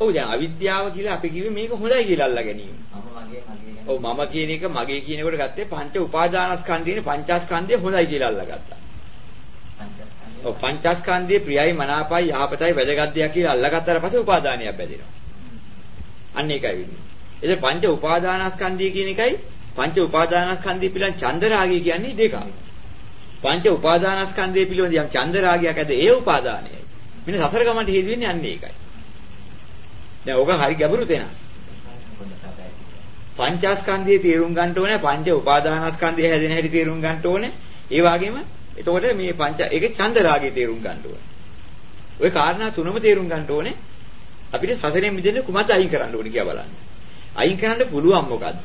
ඔව් දැන් අවිද්‍යාව කියලා අපි කිව්වේ මේක හොඳයි කියලා අල්ලා ගැනීම. ඔව් මම කියන එක මගේ කියනකොට ගත්තේ පංච උපාදානස්කන්ධයනේ පංචස්කන්ධය හොඳයි කියලා අල්ලාගත්තා. ඔව් පංචස්කන්ධයේ ප්‍රියයි මනාපයි යහපතයි වැදගත් දෙයක් කියලා අල්ලාගත්තාට පස්සේ උපාදානියක් බැඳෙනවා. අන්න ඒකයි වෙන්නේ. එතකොට පංච උපාදානස්කන්ධය කියන එකයි පංච උපාදානස්කන්ධය පිළිබඳ චන්දරාගය කියන්නේ දෙකක්. පංච උපාදානස්කන්ධය පිළිබඳ යම් චන්දරාගයක් ඇද ඒ උපාදානයයි. මෙන්න සතර ගමන්ට හේතු වෙන්නේ අන්න ඒකයි. දැන් ඕක හරි ගැඹුරු තැනක්. පංචස්කන්ධයේ තේරුම් ගන්න ඕනේ පංච උපාදානස්කන්ධය හැදෙන හැටි තේරුම් ගන්න ඕනේ. ඒ වගේම එතකොට මේ පංච ඒකේ චන්දරාගය තේරුම් ගන්න ඕනේ. ওই කාරණා තුනම තේරුම් ගන්න ඕනේ. අපිට සසරෙන් මිදෙන්න කුමක්ද අයින් කරන්න ඕනේ කියලා බලන්න. අයින් කරන්න පුළුවන් මොකද්ද?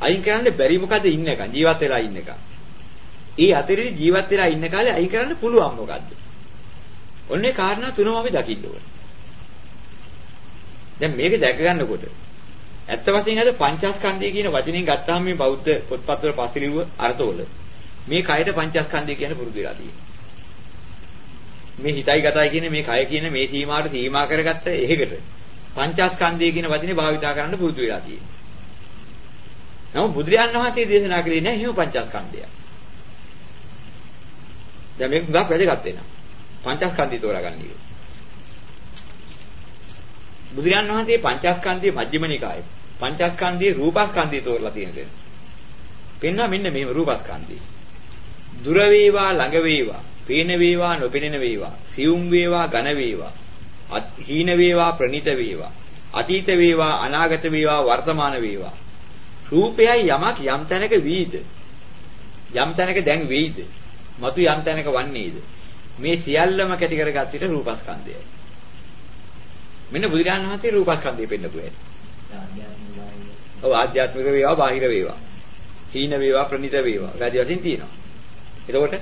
අයින් කරන්න බැරි මොකද්ද ඉන්නකම් ජීවත් වෙලා ඉන්නකම්. ඒ අතරේ ජීවත් වෙලා ඉන්න කාලේ අයින් කරන්න පුළුවන් මොකද්ද? ඔන්නේ කාරණා තුනම අපි දකින්න ඕනේ. දැන් මේක දැක ගන්නකොට ඇත්ත වශයෙන්ම අද පංචස්කන්ධය කියන වචنين ගත්තාම මේ බෞද්ධ පොත්පත්වල පසිරිව අර්ථවල මේ කයට පංචස්කන්ධය කියන පුරුදු වෙලා තියෙනවා. මේ හිතයි ගතයි කියන මේ කය කියන මේ සීමාවට සීමා කරගත්ත එහෙකට පංචස්කන්ධය කියන වචනේ භාවිතා කරන්න පුරුදු වෙලා තියෙනවා. නමුත් බුදුරජාණන් වහන්සේ දේශනා කරේ නෑ හිම පංචස්කන්ධය. දැන් මේක ගොඩක් වැදගත් වෙනවා. පංචස්කන්ධය තෝරාගන්න ඕනේ. බුදුරජාණන් වහන්සේ පංචස්කන්ධයේ මජ්ක්‍ධිම නිකායේ පංචස්කන්ධයේ රූපස්කන්ධය තෝරලා තියෙන දෙන්න. පෙන්නවා මෙන්න මෙහෙම රූපස්කන්ධය. දුර වේවා ළඟ වේවා, පේන වේවා නොපෙනෙන වේවා, සියුම් වේවා ඝන වේවා, හීන වේවා ප්‍රණීත වේවා, අතීත වේවා අනාගත වේවා වර්තමාන වේවා. රූපයයි යමක් යම් තැනක වීද? යම් තැනක දැන් වෙයිද? මතු යම් තැනක වන්නේද? මේ සියල්ලම කැටි කරගත් විට රූපස්කන්ධයයි. මෙන්න බුදුරජාණන් වහන්සේ රූපස්කන්ධය පෙන්නපු හැටි. ඔව් ආධ්‍යාත්මික වේවා බාහිර වේවා. හීන වේවා ප්‍රණීත වේවා. වැඩි වශයෙන් තියෙනවා. එතකොට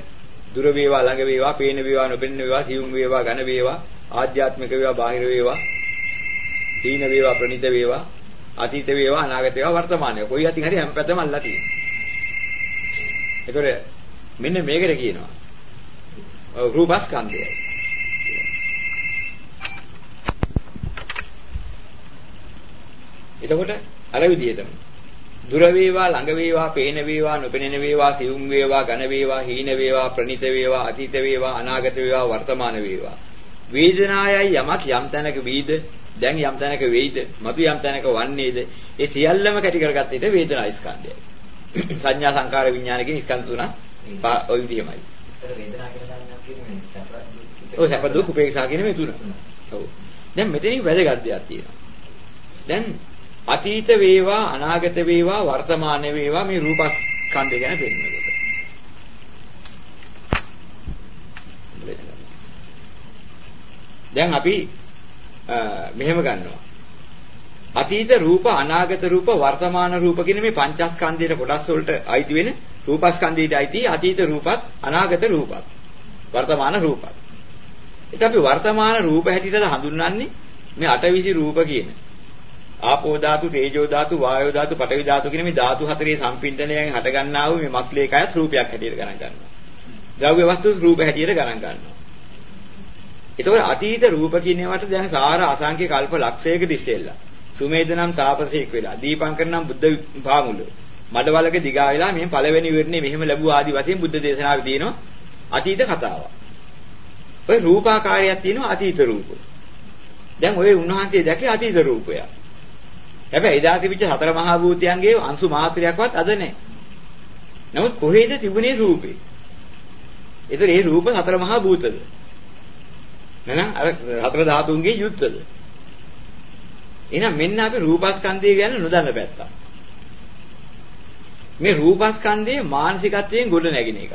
දුර වේවා ළඟ වේවා පේන වේවා නොපෙනෙන වේවා සියුම් වේවා ඝන වේවා ආධ්‍යාත්මික වේවා බාහිර වේවා හීන වේවා ප්‍රණීත වේවා අතීත වේවා අනාගත වේවා වර්තමාන වේවා කොයි අතින් හරි හැම පැත්තම අල්ලලා තියෙනවා. ඒතකොට මෙන්න මේකට කියනවා. රූපස්කන්ධයයි. එතකොට අර විදිහටම. දුර වේවා ළඟ වේවා පේන වේවා නොපෙනෙන වේවා සියුම් වේවා ඝන වේවා හීන වේවා ප්‍රණීත වේවා අතීත වේවා අනාගත වේවා වර්තමාන වේවා. වේදනායයි යමක් යම් තැනක වීද දැන් යම් තැනක වෙයිද මතු යම් තැනක වන්නේද ඒ සියල්ලම කැටි කරගත්ත ඊට වේදනා ස්කන්ධයයි. සංඥා සංකාර විඥාන කියන ස්කන්ධ තුන ඔය විදිහමයි. ඔව් සැප දුක් උපේක්ෂා කියන මේ තුන. ඔව්. දැන් මෙතනින් වැදගත් දෙයක් තියෙනවා. දැන් අතීත වේවා අනාගත වේවා වර්තමාන වේවා මේ රූපස්කන්ධය ගැන පෙන්නකොට දැන් අපි මෙහෙම ගන්නවා අතීත රූප අනාගත රූප වර්තමාන රූප කියන මේ පංචස්කන්ධයේ කොටස් වලට අයිති වෙන රූපස්කන්ධයට අයිති අතීත රූපත් අනාගත රූපත් වර්තමාන රූපත්. ඒත් අපි වර්තමාන රූප හැටියට හඳුන්වන්නේ මේ අටවිසි රූප කියන. ආපෝ ධාතු, තේජෝ ධාතු, වායෝ ධාතු, පඨවි ධාතු කියන මේ ධාතු හතරේ සම්පින්ඩණයෙන් හටගන්නා වූ මේ මස්ලේකයත් රූපයක් හැටියට ගණන් ගන්නවා. ද්‍රව්‍ය වස්තු රූප හැටියට ගණන් ගන්නවා. ඒතකොට අතීත රූප කියන ඒවාට දැන් සාර අසංඛ්‍ය කල්ප ලක්ෂයක දිස්සෙල්ලා. සුමේද නම් තාපසයෙක් වෙලා, දීපංකර නම් බුද්ධ භාමුල. මඩවලක දිගා වෙලා මේ පළවෙනි විවරණේ මෙහෙම ලැබුවා ආදි වශයෙන් බුද්ධ දේශනාවේ තියෙනවා අතීත කතාවක්. ඔය රූපාකාරයක් තියෙනවා අතීත රූප. දැන් ඔය උන්වහන්සේ දැකේ අතීත රූපය. හැබැයි එදා තිබිච්ච සතර මහා භූතයන්ගේ අංශු මාත්‍රයක්වත් අද නැහැ. නමුත් කොහේද තිබුණේ රූපේ? ඒතර ඒ රූප සතර මහා භූතද? නේද? අර හතර ධාතුන්ගේ යුද්ධද? එහෙනම් මෙන්න අපි රූපස්කන්ධය ගැන නොදන්න පැත්ත. මේ රූපස්කන්ධයේ මානසිකත්වයෙන් ගොඩ නැගින එක.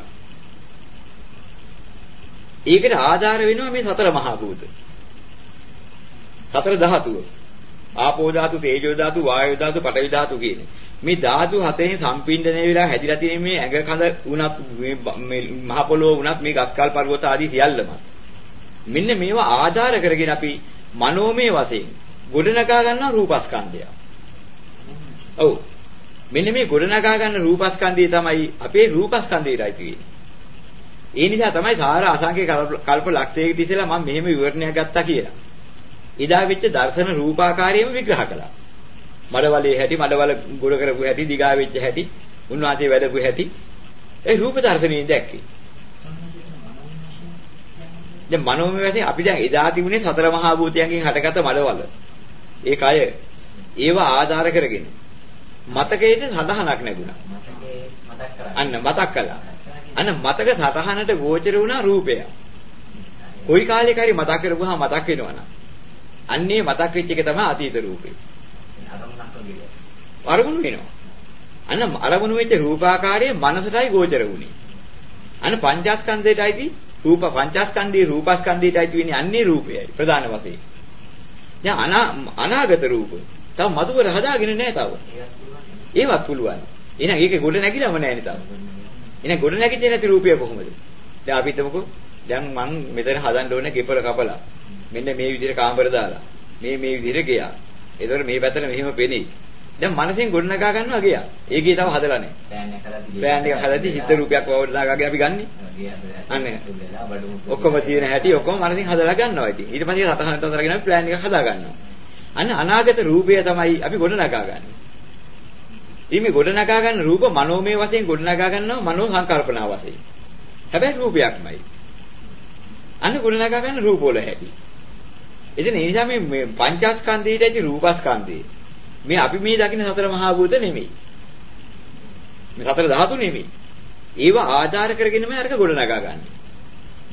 ඒකට ආධාර වෙනවා මේ සතර මහා භූත. සතර ධාතුව. ආපෝ ධාතු, තේජෝ ධාතු, වායෝ ධාතු, පඨවි ධාතු කියන්නේ. මේ ධාතු හතෙන් සම්පින්ඩණය වෙලා හැදිලා තියෙන මේ ඇඟ කඳ වුණත් මේ මහ පොළොව වුණත් මේ ගස්කල් පර්වත ආදී සියල්ලම. මෙන්න මේවා ආධාර කරගෙන අපි මනෝමය වශයෙන් ගොඩනගා ගන්න රූපස්කන්ධය. ඔව්. මෙන්න මේ ගොඩනගා ගන්න රූපස්කන්ධය තමයි අපේ රූපස්කන්ධයටයි තියෙන්නේ. ඒ නිසා තමයි සාර අසංඛ්‍ය කල්ප ලක්ෂයකට ඉස්සෙල්ලා මම මෙහෙම විවරණයක් ගත්තා කියලා. එදා වෙච්ච දර්ශන රූපාකාරයම විග්‍රහ කළා. මඩවලේ හැටි, මඩවල ගොඩ කරපු හැටි, දිගා වෙච්ච හැටි, උන්වහන්සේ වැඩපු හැටි. ඒ රූප දර්ශනයෙන් දැක්කේ. දැන් මනෝමය වශයෙන් අපි දැන් එදා තිබුණේ සතර මහා භූතයන්ගෙන් හටගත්ත මඩවල. ඒ කය ඒවා ආධාර කරගෙන මතකයේ සඳහනක් නැගුණා. අන්න මතක් කළා. අන්න මතක සතහනට ගෝචර වුණා රූපය. කොයි කාලයක හරි මතක් කරපුවාම මතක් වෙනවනම් අන්නේ මතක් වෙච්ච එක තමයි අතීත රූපේ. අරමුණු වෙනවා. අන්න අරමුණු වෙච්ච රූපාකාරයේ මනසටයි ගෝචර වුනේ. අන්න පංචස්කන්ධයටයි රූප පංචස්කන්ධයේ රූපස්කන්ධයටයි වෙන්නේ අන්නේ රූපයයි ප්‍රධාන වශයෙන්. දැන් අනාගත රූප. තව මధుවර හදාගෙන නැහැ තව. ඒවත් පුළුවන්. එහෙනම් ඒක ගොඩ නැගිලම නැහැ නේ තව. එහෙනම් ගොඩ නැගිච්ච නැති රූපය කොහොමද? දැන් අපි හිතමුකෝ දැන් මං මෙතන හදන්න ඕනේ ගෙපල කපලා. මෙන්න මේ විදිහට කාමර දාලා. මේ මේ විදිහට ගියා. ඒතකොට මේ පැත්තට මෙහෙම පෙනෙයි. දැන් මනසෙන් ගොඩනගා ගන්නවා ගියා. ඒකේ තව හදලා නැහැ. ප්ලෑන් එක හදද්දි හිත රූපයක් වවඩනාගාගෙන අපි ගන්නෙ. අනේ. ඔක්කොම තියෙන හැටි ඔක්කොම මනසින් හදලා ගන්නවා ඉතින්. ඊට පස්සේ සතහනට අතරගෙන අපි ප්ලෑන් එක හදා ගන්නවා. අන්න අනාගත රූපය තමයි අපි ගොඩනගා ගන්නේ. ඉමේ ගොඩනගා ගන්න රූප මනෝමය වශයෙන් ගොඩනගා ගන්නවා මනෝ සංකල්පනා වශයෙන්. හැබැයි රූපයක්මයි. අන්න ගොඩනගා ගන්න රූප වල හැටි. එතන ඒ නිසා මේ පංචස්කන්ධයට ඇති රූපස්කන්ධය. මේ අපි මේ දකින්න සතර මහා භූත නෙමෙයි. මේ සතර ධාතු නෙමෙයි. ඒව ආධාර කරගෙනම අරක ගොඩනගා ගන්න.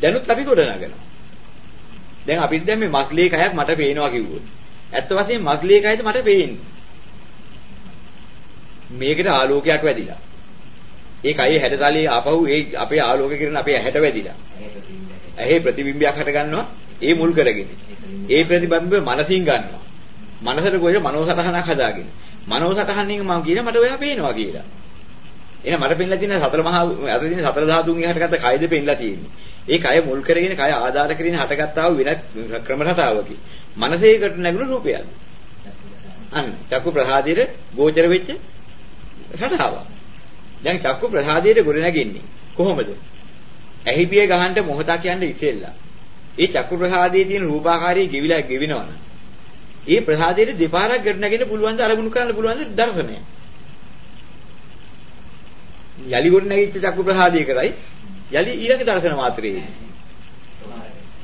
දැනුත් අපි ගොඩනගනවා. දැන් අපිට දැන් මේ මස්ලී කයක් මට පේනවා කිව්වොත්. ඇත්ත වශයෙන්ම මස්ලී කයද මට පේන්නේ. මේකට ආලෝකයක් වැදිලා. ඒ කයේ හැඩතලයේ ආපහු ඒ අපේ ආලෝක කිරණ අපේ ඇහැට වැදිලා. ඇහි ප්‍රතිබිම්බයක් හට ගන්නවා ඒ මුල් කරගෙන. ඒ ප්‍රතිබිම්බය මනසින් ගන්නවා. මනසට කොහෙද මනෝ සටහනක් හදාගෙන. මනෝ සටහනින් මම කියන මට ඔයා පේනවා කියලා. එහෙනම් මට පෙන්ලා තියෙන සතර මහා අත තියෙන සතර ධාතුන්ගෙන් හටගත්ත කයද පෙන්ලා තියෙන්නේ. ඒ කය මුල් කරගෙන කය ආධාර කරගෙන හටගත්තා වූ වෙනත් ක්‍රම රටාවකි. මනසේකට නැගුණු රූපයක්ද? අන්න චක්කු ප්‍රසාදයේ ගෝචර වෙච්ච රටාවක්. දැන් චක්කු ප්‍රසාදයේ ගොඩ නැගෙන්නේ කොහොමද? ඇහිපිය ගහන්න මොහොතක් යන්න ඉතිෙල්ලා. ඒ චක්කු ප්‍රසාදයේ තියෙන රූපාකාරී ගෙවිලා ගෙවිනවනම් ඒ ප්‍රසාදයේ දෙපාරක් ගොඩ නැගෙන්න පුළුවන් ද අරමුණු කරන්න පුළුවන් ද දර්ශනය. යලි ගොඩ නැගිච්ච චක්කු ප්‍රසාදයේ කරයි යලි ඊළඟ දර්ශන මාත්‍රේ.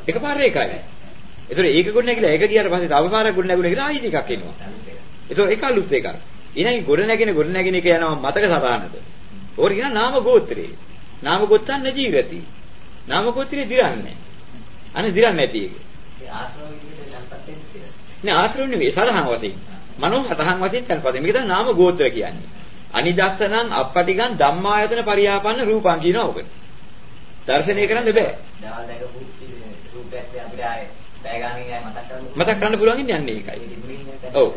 එකපාරේ එකයි. ඒතර ඒක ගොඩ නැගිලා ඒක ගියාට පස්සේ තව පාරක් ගොඩ නැගුණා කියලා ආයෙත් එකක් එනවා. ඒතර ඒක අලුත් එකක්. ඊළඟ ගොඩ නැගෙන ගොඩ නැගෙන එක යනවා මතක සටහනද. ඕකට කියන නාම ගෝත්‍රේ. නාම ගොත්තන් ජීවිතي. නාම ගෝත්‍රේ දිරන්නේ. අනේ දිරන්නේ නැති එක. ඒ ආශ්‍රව විදිහට යම්පත් වෙන්නේ. නෑ ආශ්‍රව නෙවෙයි සතහන් වශයෙන්. මනෝ සතහන් වශයෙන් තනපද. මේක තමයි නාම ගෝත්‍ර කියන්නේ. අනිදස්සනං අපටිගං ධම්මායතන පරියාපන්න රූපං කියනවා ඔකට. දර්ශනය කරන්න බෑ. දවල් දැකපු රූපයක් අපිට ආයේ බය ගන්න මතක් කරන්න මතක් කරන්න පුළුවන් ඉන්නේ ඒකයි. ඔව්.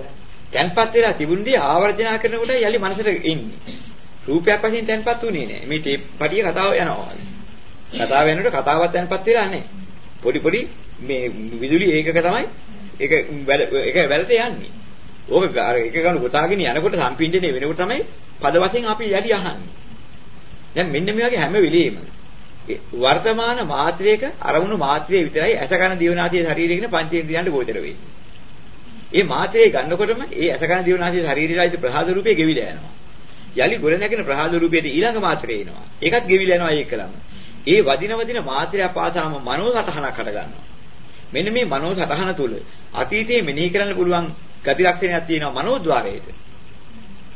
තැන්පත් වෙලා තිබුණදී ආවර්ජනා කරනකොට යලි මනසට එන්නේ. රූපයක් වශයෙන් තැන්පත් උනේ නෑ. මේ ටේප් පටිය කතාව යනවා. කතාව යනකොට කතාවක් තැන්පත් වෙලා නැහැ. පොඩි පොඩි මේ විදුලි ඒකක තමයි ඒක ඒක වැලට යන්නේ. ඕක අර එක ගන්න ගොතාගෙන යනකොට සම්පින්ඩනේ වෙනකොට තමයි පද වශයෙන් අපි යලි අහන්නේ. දැන් මෙන්න මේ වගේ හැම වෙලෙම වර්තමාන මාත්‍රයක අරමුණු මාත්‍රයේ විතරයි ඇස කන දිවනාසය ශරීරය කියන පංචේන්ද්‍රයන්ට ගෝචර වෙන්නේ. ඒ මාත්‍රයේ ගන්නකොටම ඒ ඇස කන දිවනාසය ශරීරයයි ප්‍රහාද රූපේ ගෙවිලා යනවා. යලි ගොඩ නැගෙන ප්‍රහාද රූපයේ ඊළඟ මාත්‍රේ එනවා. ඒකත් ගෙවිලා යනවා ඒකලම. ඒ වදින වදින මාත්‍රය පාසාම මනෝ සටහනක් හට ගන්නවා. මෙන්න මේ මනෝ සටහන තුල අතීතයේ මෙනෙහි කරන්න පුළුවන් ගති ලක්ෂණයක් තියෙනවා මනෝද්වාරයේට.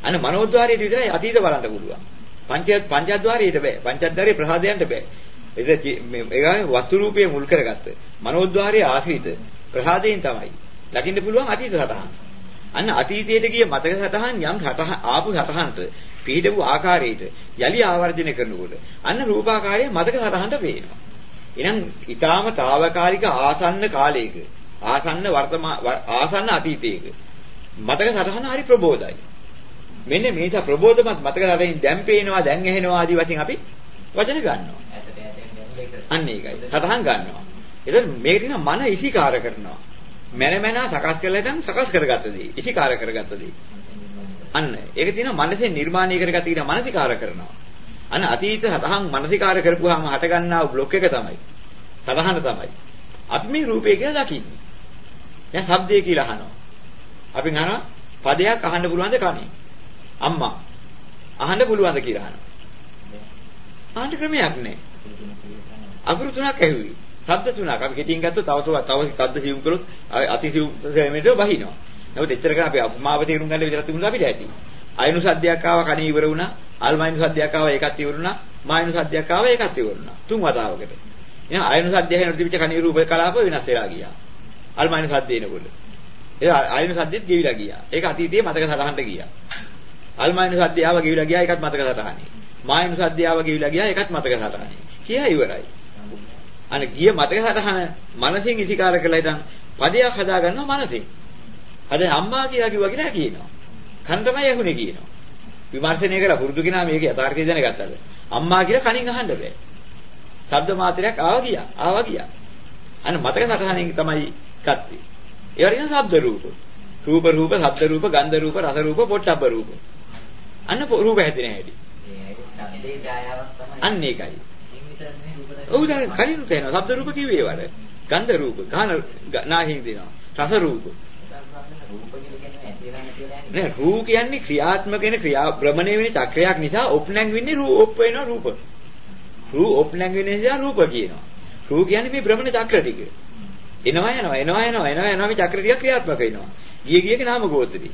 අන්න මනෝද්වාරයට විතරයි අතීත බලන්න පුළුවන්. පංච පංචද්වාරයට බෑ. පංචද්වාරයේ ප්‍රසාදයන්ට බෑ. ඒක මේ වස්තු රූපයේ මුල් කරගත්ත. මනෝද්වාරයේ ආශ්‍රිත ප්‍රසාදයෙන් තමයි. දකින්න පුළුවන් අතීත සතහන්. අන්න අතීතයට ගිය මතක සතහන් යම් සතහන් ආපු සතහනට පිහිටපු ආකාරයට යලි ආවර්ජනය කරනකොට අන්න රූපාකාරය මතක සතහනට පේනවා. එහෙනම් ඊටාම తాවකාලික ආසන්න කාලයක ආසන්න වර්තමාන ආසන්න අතීතයක මතක සතහන හරි ප්‍රබෝධයි. මෙන්න මේක ප්‍රබෝධමත් මතක සතහින් දැන් පේනවා දැන් ඇහෙනවා ආදී වශයෙන් අපි වචන ගන්නවා. අන්න ඒකයි. සතහන් ගන්නවා. එතකොට මේක තියෙන මන ඉසිකාර කරනවා. මන මන සකස් කළා නම් සකස් කරගත්ත දේ. ඉසිකාර කරගත්ත දේ. අන්න ඒක තියෙනවා මනසේ නිර්මාණය කරගත්ත කියන මානසිකාර කරනවා. අන්න අතීත සතහන් මානසිකාර කරපුවාම හටගන්නා බ්ලොක් එක තමයි. සතහන තමයි. අපි මේ රූපය කියලා දකින්නේ. දැන් ශබ්දය කියලා අහනවා. අපි අහනවා පදයක් අහන්න පුළුවන්ද කණේ? අම්මා. අහන්න පුළුවන්ද කියලා අහනවා. අහන්න ක්‍රමයක් නැහැ. අකුරු තුනක් ඇහුවේ. ශබ්ද තුනක්. අපි කෙටියෙන් ගත්තොත් තව තව ශබ්ද සිවුම් කළොත් අති සිවුම් සෑමෙට වහිනවා. නමුත් එච්චර කරා අපි අපමාව තේරුම් ගන්න විතරක් තිබුණා අපිට ඇති. අයනු සද්දයක් ආව කණේ ඉවර වුණා. අල්මයිනු සද්දයක් ආව ඒකත් ඉවර වුණා. මායනු සද්දයක් ආව ඒකත් ඉවර වුණා. තුන් වතාවකට. එහෙනම් අයනු සද්දය හැන තිබිච්ච කණේ රූප කලාප වෙනස් වෙලා ගියා. අල්මයිනු සද්ද එනකොට. ඒ අයනු සද්දෙත් ගෙවිලා ගියා. ඒක අතීතයේ මතක සටහනට ගියා. අල්මයිනු සද්දය ආව ගෙවිලා ගියා ඒකත් මතක සටහනේ. මායනු සද්දය ආව ගෙවිලා ගියා ඒකත් මතක සටහනේ. කියා ඉවරයි. අනේ ගිය මතක සටහන මනසින් ඉසිකාර කළා ඉතින් පදයක් හදා ගන්නවා මනසින්. හදන අම්මා කියලා කිව්වා කියලා කියනවා. කන් තමයි ඇහුනේ කියනවා. විමර්ශනය කරලා පුරුදු කෙනා මේක යථාර්ථය දැනගත්තද? අම්මා කියලා කනින් අහන්න බෑ. ශබ්ද මාත්‍රයක් ආවා ගියා. ආවා ගියා. අන්න මතක සටහනින් තමයි ගත්තේ. ඒ වගේම ශබ්ද රූප. රූප රූප, ශබ්ද රූප, ගන්ධ රූප, රස රූප, පොට්ටබ්බ රූප. අන්න රූප හැදෙන හැටි. අන්න ඒකයි. ඔව් දැන් කලිනුත් එනවා. ශබ්ද රූප කිව්වේ ඒවට. ගන්ධ රූප, ගාන නාහින් දෙනවා. රස රූප. නෑ රූ කියන්නේ ක්‍රියාත්මක වෙන ක්‍රියා භ්‍රමණය වෙන චක්‍රයක් නිසා ඔප්නැං වෙන්නේ රූ ඔප් වෙනවා රූප. රූ ඔප්නැං වෙන නිසා රූප කියනවා. රූ කියන්නේ මේ භ්‍රමණ චක්‍ර ටික. එනවා යනවා එනවා යනවා එනවා යනවා මේ චක්‍ර ටික ක්‍රියාත්මක වෙනවා. ගිය ගියක නාම ගෝත්‍රි.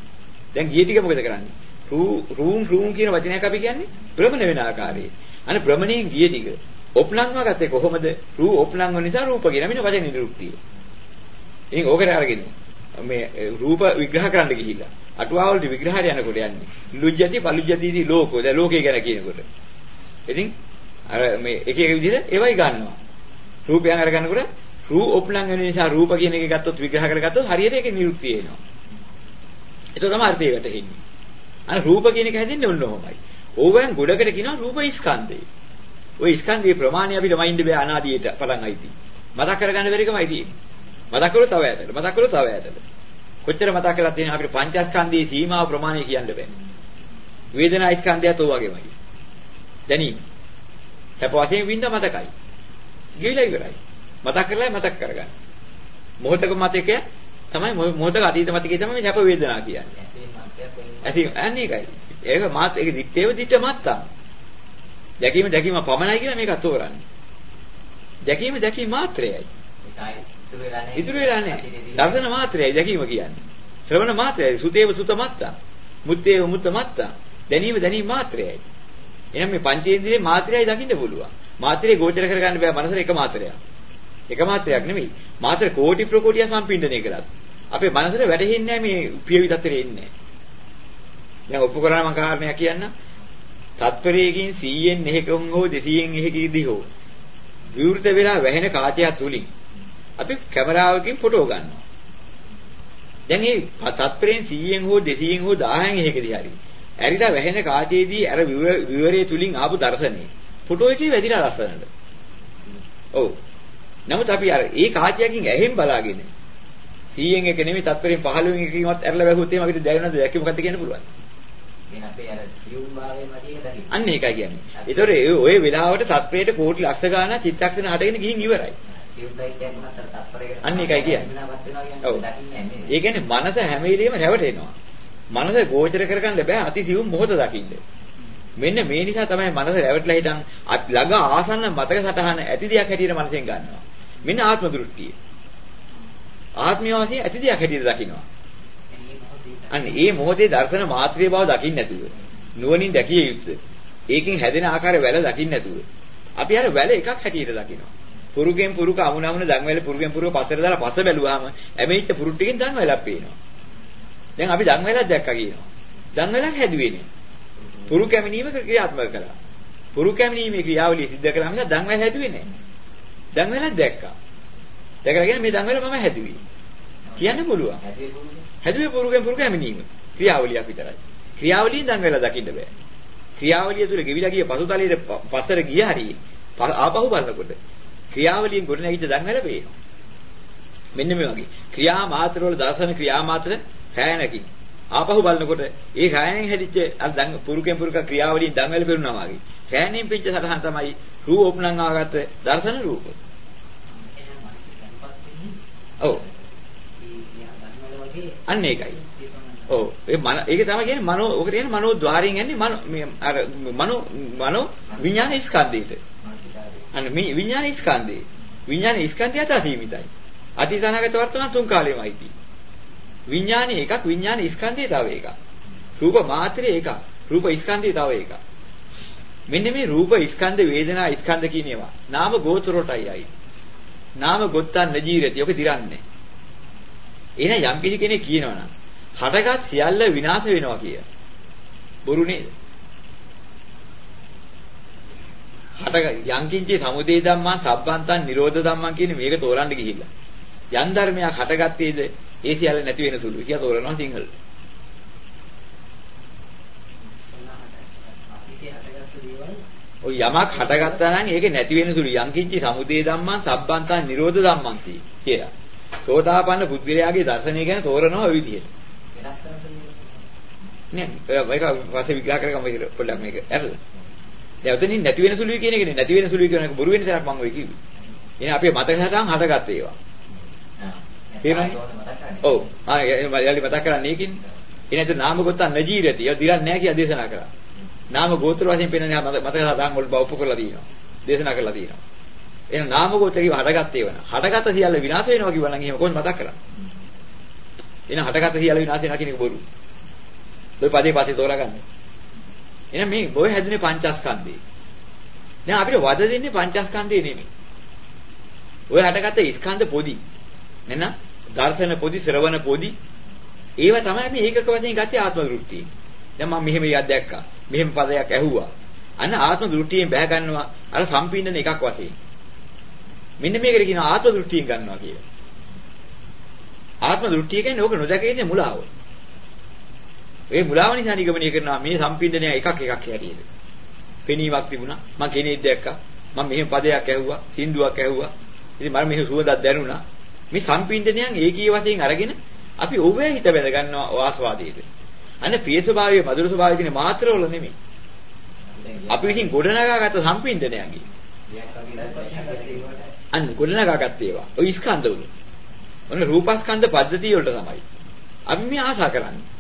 දැන් ගිය ටික මොකද කරන්නේ? රූ රූම් රූම් කියන වචනයක් අපි කියන්නේ භ්‍රමණ වෙන ආකාරයේ. අනේ භ්‍රමණයෙන් ගිය ටික ඔප්නංව ගත්තේ කොහොමද? රූ ඔප්නංව නිසා රූප කියන මෙන්න වචන නිරුක්තිය. ඉතින් ඕකට අරගෙන මේ රූප විග්‍රහ කරන්න ගිහිල්ලා අටුවා වලට විග්‍රහයට යනකොට යන්නේ. ලුජ්ජති පලුජ්ජතිදී ලෝකෝ. දැන් ලෝකේ ගැන කියනකොට. ඉතින් අර මේ එක එක විදිහට ඒවයි ගන්නවා. රූපයන් අරගන්නකොට රූ ඔප්නං වෙන නිසා රූප කියන එක ගත්තොත් විග්‍රහ කරගත්තොත් හරියට ඒකේ නිරුක්තිය එනවා. ඒක තමයි අර්ථය වැටෙන්නේ. අර රූප කියන එක හැදෙන්නේ ඔන්න ඔහොමයි. ඕවෙන් ගොඩකට කියනවා රූප ස්කන්ධය. ওই ස්කන්ධයේ ප්‍රමාණය අපිට වයින්ද බෑ අනාදියට පටන් අයිති. මතක් කරගන්න බැරි කමයි තියෙන්නේ. මතක් කළොත් තව ඈතට. මතක් කළොත් තව ඈතට. කොච්චර මතක් කරලා තියෙන අපිට පංචස්කන්ධයේ සීමාව ප්‍රමාණය කියන්න බෑ. වේදනා ස්කන්ධයත් ඔය වගේමයි. දැනීම. සැප වශයෙන් විඳ මතකයි. ගිවිලා ඉවරයි. මතක් කරලා මතක් කරගන්න. මොහතක මතකය තමයි මොහතක අතීත මතකය තමයි සැප වේදනා කියන්නේ. ඇසීම අනේ ඒකයි. ඒක මාත් ඒක දිත්තේව දිත්ත මත්තා. දැකීම දැකීම පමණයි කියලා මේක තෝරන්නේ. දැකීම දැකීම මාත්‍රයයි. ඉතුරු වෙලා නැහැ. දර්ශන මාත්‍රයයි දැකීම කියන්නේ. ශ්‍රවණ මාත්‍රයයි. සුතේව සුත මත්තා. මුත්තේව මුත්ත මත්තා. දැනීම දැනීම මාත්‍රයයි. එහෙනම් මේ පංචේන්ද්‍රියේ මාත්‍රයයි දකින්න පුළුවන්. මාත්‍රේ ගෝචර කරගන්න බෑ මනසට එක මාත්‍රයක්. එක මාත්‍රයක් නෙමෙයි. මාත්‍ර කෝටි ප්‍රකෝටිය සම්පින්දනය කරත් අපේ මනසට වැටහෙන්නේ නැහැ මේ පිය විතතරේ ඉන්නේ. දැන් ඔප්පු කරලා මම කාරණයක් කියන්නම්. තත්පරයකින් 100න් එහෙකම හෝ 200න් එහෙකෙදී හෝ විවෘත වෙලා වැහෙන කාචයක් තුලින් අපි කැමරාවකින් ෆොටෝ ගන්නවා. දැන් මේ තත්පරයෙන් 100න් හෝ 200න් හෝ 1000න් එහෙකදී හරි. ඇරිලා වැහෙන කාචයේදී අර විවරයේ තුලින් ආපු දර්ශනේ ෆොටෝ එකේ වැදිලා ලස්සනට. ඔව්. නමුත් අපි අර ඒ කාචයකින් ඇහෙන් බලාගෙන 100න් එක නෙමෙයි තත්පරයෙන් 15න් එකකින්වත් ඇරලා වැහුවොත් එහෙම අපිට දැනෙනවද දැක්කේ මොකද්ද කියන්න පුළුවන්. අන්න ඒකයි කියන්නේ. ඒතොර ඔය වෙලාවට තත්පරයට කෝටි ලක්ෂ ගාණක් චිත්තක්ෂණ හටගෙන ගිහින් ඉවරයි. අන්න ඒකයි කියන්නේ. ඒ කියන්නේ මනස හැම වෙලෙම රැවටෙනවා. මනස ගෝචර කරගන්න බෑ අති සියුම් මොහොත දකින්න. මෙන්න මේ නිසා තමයි මනස රැවටලා හිටන් ළඟ ආසන්න මතක සටහන ඇති දෙයක් හැටියට මනසෙන් ගන්නවා. මෙන්න ආත්ම දෘෂ්ටිය. ආත්මය වශයෙන් ඇති දෙයක් හැටියට දකිනවා. අන්න ඒ මොහොතේ දර්ශන මාත්‍රිය බව දකින්න නැතුව නුවණින් දැකිය යුත්තේ. ඒකෙන් හැදෙන ආකාරය වැල දකින්න නැතුව. අපි අර වැල එකක් හැටියට දකිනවා. පුරුකෙන් පුරුක අමුණ අමුණ දන් වැල පුරුකෙන් පුරුක පස්සට දාලා පස්ස බැලුවාම ඇමෙච්ච පුරුක් ටිකෙන් දන් වැලක් පේනවා. දැන් අපි දන් වැලක් දැක්කා කියනවා. දන් වැලක් හැදුවේ නේ. පුරු කැමිනීම ක්‍රියාත්මක කළා. පුරු කැමිනීමේ ක්‍රියාවලිය සිද්ධ කළා මිස දන් වැල හැදුවේ නැහැ. දන් වැලක් දැක්කා. දැකලාගෙන මේ දන් වැල මම හැදුවේ. කියන්න පුළුවන්. හැදුවේ පුරුකෙන් පුරුක හැමිනීම. ක්‍රියාවලියක් විතරයි. ක්‍රියාවලියෙන් දන් වෙලා දකින්න බෑ. ක්‍රියාවලිය තුල ගෙවිලා ගිය පසුතලයේ පතර ගිය හරිය ආපහු බලනකොට ක්‍රියාවලියෙන් ගොඩ නැගිච්ච දන් වෙලා පේනවා. මෙන්න මේ වගේ. ක්‍රියා මාත්‍ර වල දර්ශන ක්‍රියා මාත්‍ර රැයනකින් ආපහු බලනකොට ඒ රැයනෙන් හැදිච්ච අර දන් පුරුකෙන් පුරුක ක්‍රියාවලියෙන් දන් වෙලා පෙරුණා වගේ. රැයනෙන් පිච්ච සටහන් තමයි රූප නම් ආගත්ත දර්ශන රූප. ඔව්. අන්න ඒකයි. ඔව් ඒ මන ඒක තමයි කියන්නේ මනෝ ඔක කියන්නේ මනෝ ద్వාරයෙන් යන්නේ මනෝ මේ අර මනෝ මනෝ විඥාන ස්කන්ධයට. අන්න මේ විඥාන ස්කන්ධේ විඥාන ස්කන්ධය අත සීමිතයි. අතීත අනාගත වර්තමාන තුන් කාලෙමයි තියෙන්නේ. විඥානේ එකක් විඥාන ස්කන්ධය තව එකක්. රූප මාත්‍රේ එකක්. රූප ස්කන්ධය තව එකක්. මෙන්න මේ රූප ස්කන්ධ වේදනා ස්කන්ධ කියන ඒවා නාම ගෝතරොටයි අයි. නාම ගොත්තන් නජීරති. ඔක දිරන්නේ. එහෙනම් යම් කිසි කෙනෙක් කියනවනම් හටගත් සියල්ල විනාශ වෙනවා කිය. බොරු නේද? හට යංකින්චේ සමුදේ ධම්මා සබ්බන්තං නිරෝධ ධම්මා කියන මේක තෝරන්න ගිහිල්ලා. යම් ධර්මයක් හටගත්තේද ඒ සියල්ල නැති වෙන සුළු. කියලා තෝරනවා සිංහල. ඔය යමක් හටගත්තා නම් ඒක නැති වෙන සුළු. යංකින්චි සමුදේ ධම්මා සබ්බන්තං නිරෝධ ධම්මන්ති කියලා. සෝතාපන්න පුද්ගලයාගේ දර්ශනය ගැන තෝරනවා ඔය විදිහට. නෑ මේක වාසේ විග්‍රහ කරගමු පොඩ්ඩක් මේක. ඇරලා. දැන් උතනින් නැති වෙන සුළුයි කියන එකනේ නැති වෙන සුළුයි කියන එක බොරු වෙන සරක් මම ඔය කිව්වේ. එහෙනම් අපේ මතක සටහන් හටගත්ත ඒවා. තේරුණාද? ඔව්. ආ යලි මතක් කරන්නේ ඒකින්. එහෙනම් නාම ගොත්තන් නජීරති. ඒක දිරන්නේ නැහැ කියලා දේශනා කරා. නාම ගෝත්‍ර වශයෙන් පෙන්වන්නේ මතක සටහන් වල බව ඔප්පු කරලා තියෙනවා. දේශනා කරලා තියෙනවා. එහෙනම් නාම ගෝත්‍ර කිව්ව හටගත්තේ වෙන. හටගත්ත සියල්ල විනාශ වෙනවා කිව්වා නම් එහෙම කොහොමද මතක් කරන්නේ? එහෙනම් හටගත්ත සියල්ල විනාශ වෙනවා කියන එක බොරු. ඔය පදේ පස්සේ තෝරාගන්න. එහෙනම් මේ බොය හැදුනේ පංචස්කන්ධේ. දැන් අපිට වද දෙන්නේ පංචස්කන්ධේ නෙමෙයි. ඔය හටගත්ත ස්කන්ධ පොදි. නේද? දර්ශන පොදි, ශ්‍රවණ පොදි. ඒව තමයි අපි ඒකක වශයෙන් ගත්තේ ආත්ම දෘෂ්ටිය. දැන් මම මෙහෙම එකක් දැක්කා. මෙහෙම පදයක් ඇහුවා. අන්න ආත්ම දෘෂ්ටියෙන් බැහැ ගන්නවා අර සම්පීඩන එකක් වශයෙන්. මෙන්න මේකට කියනවා ආත්ම දෘෂ්ටියෙන් ගන්නවා කියලා. ආත්ම දෘෂ්ටිය කියන්නේ ඕක නොදැක ඉන්නේ මුලාව. ඒ මුලාව නිසා නිගමනය කරනවා මේ සම්පින්දනය එකක් එකක් හැටියට. පෙනීමක් තිබුණා. මම කෙනෙක් දැක්කා. මම මෙහෙම පදයක් ඇහුවා, සින්දුවක් ඇහුවා. ඉතින් මම මෙහෙම සුවඳක් දැනුණා. මේ සම්පින්දනයන් ඒකී වශයෙන් අරගෙන අපි ඔබේ හිත බැඳ ගන්නවා වාසවාදීට. අන්න ප්‍රිය ස්වභාවයේ මధుර ස්වභාවයේ තියෙන මාත්‍රවල නෙමෙයි. අපි විසින් ගොඩනගාගත්ත සම්පින්දනයන්ගේ. අන්න ගොඩනගාගත්ත ඒවා. ඔය ස්කන්ධවල. ඔන්න රූපස්කන්ධ පද්ධතිය වලට තමයි. අපි මේ ආසා කරන්නේ.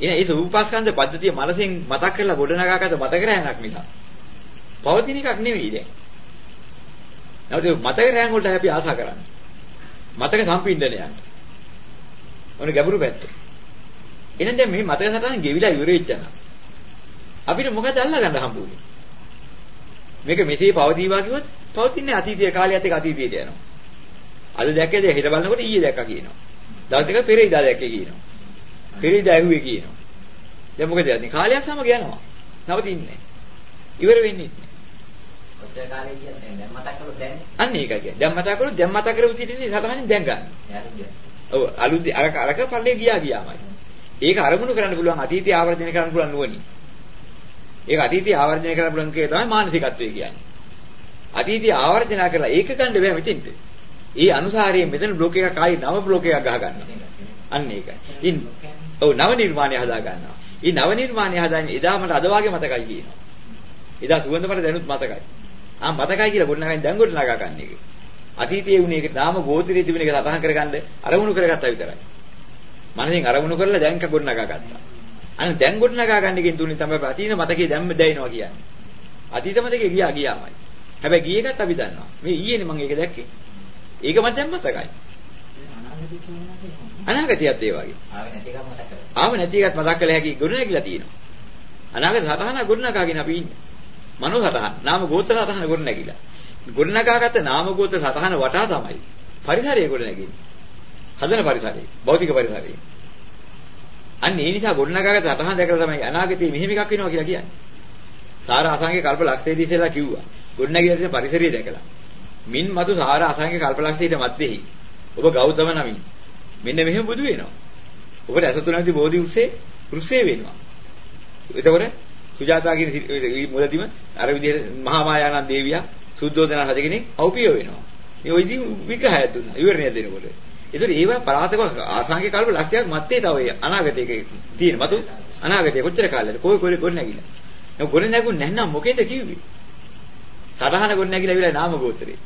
එහෙනම් ඒ රූපස්කන්ධ පද්ධතිය මනසෙන් මතක් කරලා ගොඩනගාගත්ත මතක රැහනක් මිසක් පවතින එකක් නෙවෙයි දැන්. නැවත මතක රැහන් වලට අපි ආසා කරන්නේ. මතක සම්පින්ඩනයන්. ඔන්න ගැඹුරු පැත්ත. එහෙනම් දැන් මේ මතක සටහන් ගෙවිලා ඉවර වෙච්චා අපිට මොකද අල්ලගන්න හම්බුනේ? මේක මෙසේ පවතිවා කිව්වොත් පවතින්නේ අතීතයේ කාලයත් එක්ක අතීතයට යනවා. අද දැක්කේද හෙට බලනකොට ඊයේ දැක්කා කියනවා. දවස් දෙක පෙර ඉදා දැක්කේ කියනවා. පෙරේද ඇහුවේ කියනවා. දැන් මොකද යන්නේ? කාලයක් සමග යනවා. නවතින්නේ. ඉවර වෙන්නේ නැහැ. ඔච්චර කාලේ කියන්නේ දැන් මතක් කළොත් දැන් අන්න ඒකයි කියන්නේ. දැන් මතක් කළොත් දැන් මතක් කරපු සිටින්නේ සතහනින් දැන් ගන්න. ඔව් අලුත් අරක අරක පල්ලේ ගියා ගියාමයි. ඒක අරමුණු කරන්න පුළුවන් අතීතය ආවර්ජනය කරන්න පුළුවන් නුවණින්. ඒක අතීතය ආවර්ජනය කරන්න පුළුවන් කේ තමයි මානසිකත්වය කියන්නේ. අතීතය ආවර්ජන කරලා ඒක ගන්න බෑ මෙතෙන්ට. ඒ අනුසාරයෙන් මෙතන බ්ලොක් එකක් ආයි නව බ්ලොක් එකක් ගහ ගන්නවා. අන්න ඒකයි. ඉන් ඔව් නව නිර්මාණය හදා ගන්නවා. ඊ නව නිර්මාණය හදාන්නේ එදා මට අද වාගේ මතකයි කියනවා. එදා සුවඳ මට දැනුත් මතකයි. ආ මතකයි කියලා ගොඩනගන්නේ දැන් ගොඩනගා ගන්න එක. අතීතයේ වුණේ ඒක නාම ගෝත්‍රයේ තිබුණ එක සතහන් කරගන්න අරමුණු කරගත්තා විතරයි. මනසෙන් අරමුණු කරලා දැන් ක ගොඩනගා ගත්තා. අන්න දැන් ගොඩනගා ගන්න එකෙන් තුනේ තමයි අතීත මතකේ දැම්ම දැයිනවා කියන්නේ. අතීත මතකේ ගියා ගියාමයි. හැබැයි ගිය එකත් අපි දන්නවා. මේ ඊයේනේ මම ඒක දැක්කේ. ඒක මට දැන් මතකයි. අනාගතයත් ඒ වගේ. ආවේ නැති එකක් මතක් කළ හැකි ගොඩනැගිලා තියෙනවා. අනාගත සතහන ගොඩනගාගෙන අපි ඉන්නේ. මනෝ සතහන, නාම ගෝත්‍ර සතහන ගොඩනැගිලා. ගොඩනගාගත්ත නාම ගෝත්‍ර සතහන වටා තමයි පරිසරය ගොඩනැගෙන්නේ. හදන පරිසරය, භෞතික පරිසරය. අන්න ඒ නිසා ගොඩනගාගත්ත සතහන දැකලා තමයි අනාගතයේ මෙහෙම එකක් වෙනවා කියලා කියන්නේ. සාර අසංගේ කල්ප ලක්ෂයේදී ඉස්සෙල්ලා කිව්වා. ගොඩනැගිලා තියෙන පරිසරය දැකලා. මින් මතු සාර අසංගේ කල්ප ලක්ෂයට මැද්දෙහි ඔබ ගෞතම නමින් මෙන්න මෙහෙම බුදු වෙනවා. ඔබට ඇස තුනක් දී බෝධි උස්සේ රුස්සේ වෙනවා. එතකොට සුජාතා කියන මුලදීම අර විදිහට මහා මායානන් දේවියා සුද්ධෝදන රජ කෙනෙක් අවපිය වෙනවා. මේ ওই දී විග්‍රහයක් දුන්නා. විවරණය දෙනකොට. ඒතර ඒවා පරාතක ආසංඛ්‍ය කල්ප ලක්ෂයක් මැත්තේ තව අනාගතයක තියෙන. මතු අනාගතේ කොච්චර කාලෙද? කොයි කොයි ගොඩ නැගිලා. ඒ ගොඩ නැගුණ නැත්නම් මොකේද කිව්වේ? සටහන ගොඩ නැගිලා ඉවරයි නාම ගෝත්‍රේ.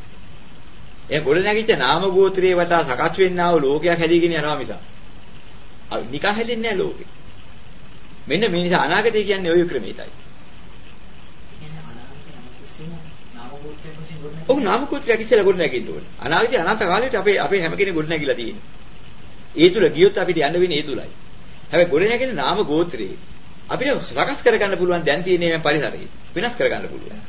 ඒ ගොඩ නැගිච්ච නාම ගෝත්‍රයේ වටා සකස් වෙන්නා වූ ලෝකයක් හැදීගෙන යනවා මිසක්. නිකන් හැදෙන්නේ නැහැ ලෝකෙ. මෙන්න මේ නිසා අනාගතය කියන්නේ ওই ක්‍රමයටයි. ඔව් නාම කෝත්‍රයක් ඉස්සෙල්ලා ගොඩ නැගින්න ඕනේ. අනාගතේ අනන්ත කාලෙට අපේ අපේ හැම කෙනෙක් ගොඩ නැගිලා තියෙන්නේ. ඒ තුල ගියොත් අපිට යන්න වෙන්නේ ඒ තුලයි. හැබැයි ගොඩ නැගෙන නාම ගෝත්‍රේ අපිට සකස් කරගන්න පුළුවන් දැන් තියෙන මේ පරිසරය. වෙනස් කරගන්න පුළුවන්.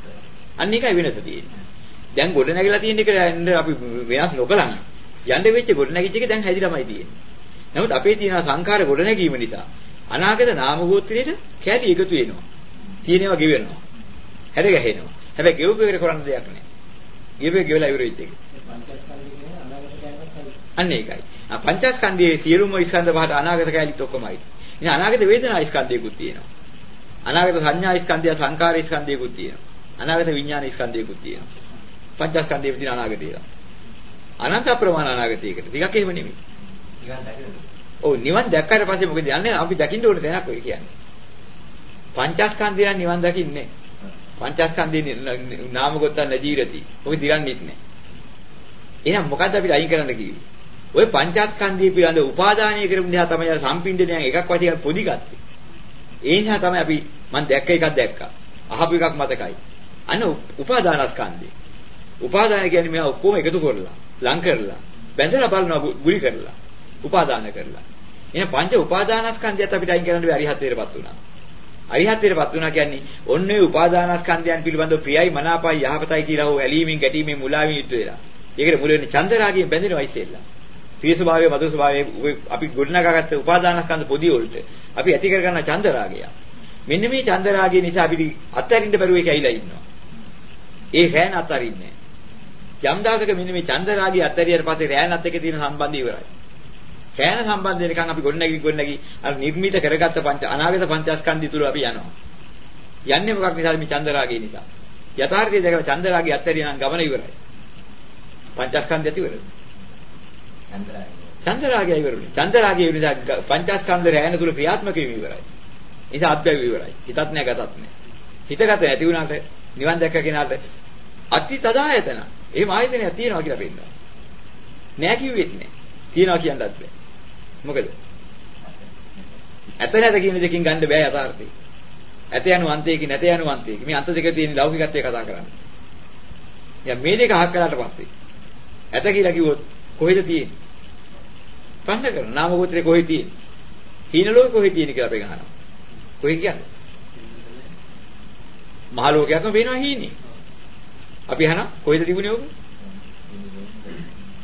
අන්න ඒකයි වෙනස තියෙන්නේ. දැන් ගොඩ නැගිලා තියෙන එක යන්න අපි වෙනස් නොකලන. යන්න වෙච්ච ගොඩ නැගිච්ච එක දැන් හැදිලාමයි තියෙන්නේ. නමුත් අපේ තියෙන සංඛාර ගොඩ නැගීම නිසා අනාගත නාම ගෝත්‍රයට කැටි එකතු වෙනවා. තියෙනවා ගෙවෙනවා. හැඩ ගැහෙනවා. හැබැයි ගෙවපු එකට කරන්න දෙයක් නැහැ. ගෙවෙ ගෙවලා ඉවර වෙච්ච එක. අන්න ඒකයි. ආ පංචස්කන්ධයේ සියලුම ස්කන්ධ පහට අනාගත කැලිත් ඔක්කොමයි. ඉතින් අනාගත වේදනා ස්කන්ධයකුත් තියෙනවා. අනාගත සංඥා ස්කන්ධය සංකාර ස්කන්ධයකුත් තියෙනවා. අනාගත විඥාන ස්කන්ධයකුත් තියෙනවා. පංචස්කන්ධයේ තියෙන අනාගතය. අනන්ත ප්‍රමාණ අනාගතයකට. ටිකක් එහෙම නෙමෙයි. නිවන් දකින්න. ඔව් නිවන් දැක්කට පස්සේ මොකද යන්නේ? අපි දකින්න ඕන තැනක් ඔය කියන්නේ. පංචස්කන්ධය නම් නිවන් දකින්නේ. පංචස්කන්ධේ නාම ගොත්තන් නැජීරති. ඔක දිගන්නේත් නැහැ. එහෙනම් මොකද්ද අපිට අයින් කරන්න කිව්වේ? ওই පංචස්කන්ධය පිළිබඳ උපාදානය කරපු නිසා තමයි සම්පින්ඩණයන් එකක් වශයෙන් පොදි ගත්තේ. ඒ නිසා තමයි අපි මම දැක්ක එකක් දැක්කා. අහපු එකක් මතකයි. අන්න උපාදානස්කන්ධය. උපාදාන කියන්නේ මේවා ඔක්කොම එකතු කරලා, ලං කරලා, බැඳලා බලනවා ගුලි කරලා, උපාදාන කරලා. එහෙනම් පංච උපාදානස්කන්ධයත් අපිට අයින් කරන්න බැරි අරිහත්ත්වයටපත් වුණා. අරිහත්ත්වයටපත් වුණා කියන්නේ ඔන්න ඔය උපාදානස්කන්ධයන් පිළිබඳව ප්‍රියයි මනාපයි යහපතයි කියලා හෝ ඇලීමෙන් ගැටීමෙන් මුලාවෙන් යුත් වෙලා. ඒකට මුල වෙන්නේ චන්දරාගයෙන් බැඳෙනවා ඉස්සෙල්ලා. ප්‍රිය ස්වභාවය මధుර ස්වභාවය අපි ගොඩනගාගත්ත උපාදානස්කන්ධ පොදි වලට අපි ඇති කරගන්න චන්දරාගය. මෙන්න මේ චන්දරාගය නිසා අපිට අත්හැරින්න බැරුව එක ඇවිල්ලා ඉන්නවා. ඒ රෑන අත්හරින්නේ යම් දවසක මෙන්න මේ චන්දරාගය අත්හැරියට පස්සේ රෑනත් එක්ක තියෙන සම්බන්ධය ඉවරයි. රෑන සම්බන්ධ වෙනකන් අපි ගොඩනැගි ගොඩනැගි අර නිර්මිත කරගත්ත පංච අනාගත පංචස්කන්ධය තුල අපි යනවා. යන්නේ මොකක් නිසාද මේ චන්දරාගය නිසා. යථාර්ථය දැකලා චන්දරාගය අත්හැරියා නම් ගමන ඉවරයි. පංචස්කන්ධය ඉවරයි. චන්ද්‍රාගය. චන්දරාගය ඉවරුනේ. චන්දරාගය නිසා පංචස්කන්ධ රැයන තුල ක්‍රියාත්මක වීම ඉවරයි. ඒක අත්බැවි ඉවරයි. හිතත් නෑ ගතත් නෑ. හිතගත නැති වුණාට නිවන් දැක්ක කෙනාට අති තදායතන. එහෙම ආයතනයක් තියෙනවා කියලා පෙන්නනවා. නෑ කිව්වෙත් නෑ. තියෙනවා කියන්නත් බෑ. මොකද? ඇත නැත කියන දෙකකින් ගන්න බෑ යථාර්ථය. ඇත යනු අන්තයක නැත යනු අන්තයක. මේ අන්ත දෙක තියෙන ලෞකිකත්වය කතා කරන්නේ. දැන් මේ දෙක අහක් කළාට පස්සේ ඇත කියලා කිව්වොත් කොහෙද තියෙන්නේ? ප්‍රශ්න කරන නාම ගෝත්‍රේ කොහෙද තියෙන්නේ? හීන ලෝකෙ කොහෙද තියෙන්නේ කියලා අපි අහනවා. කොහෙ කියන්නේ? මහ ලෝකයක්ම වෙනවා හීනේ. අපි අහනවා කොහෙද තිබුණේ ඕක?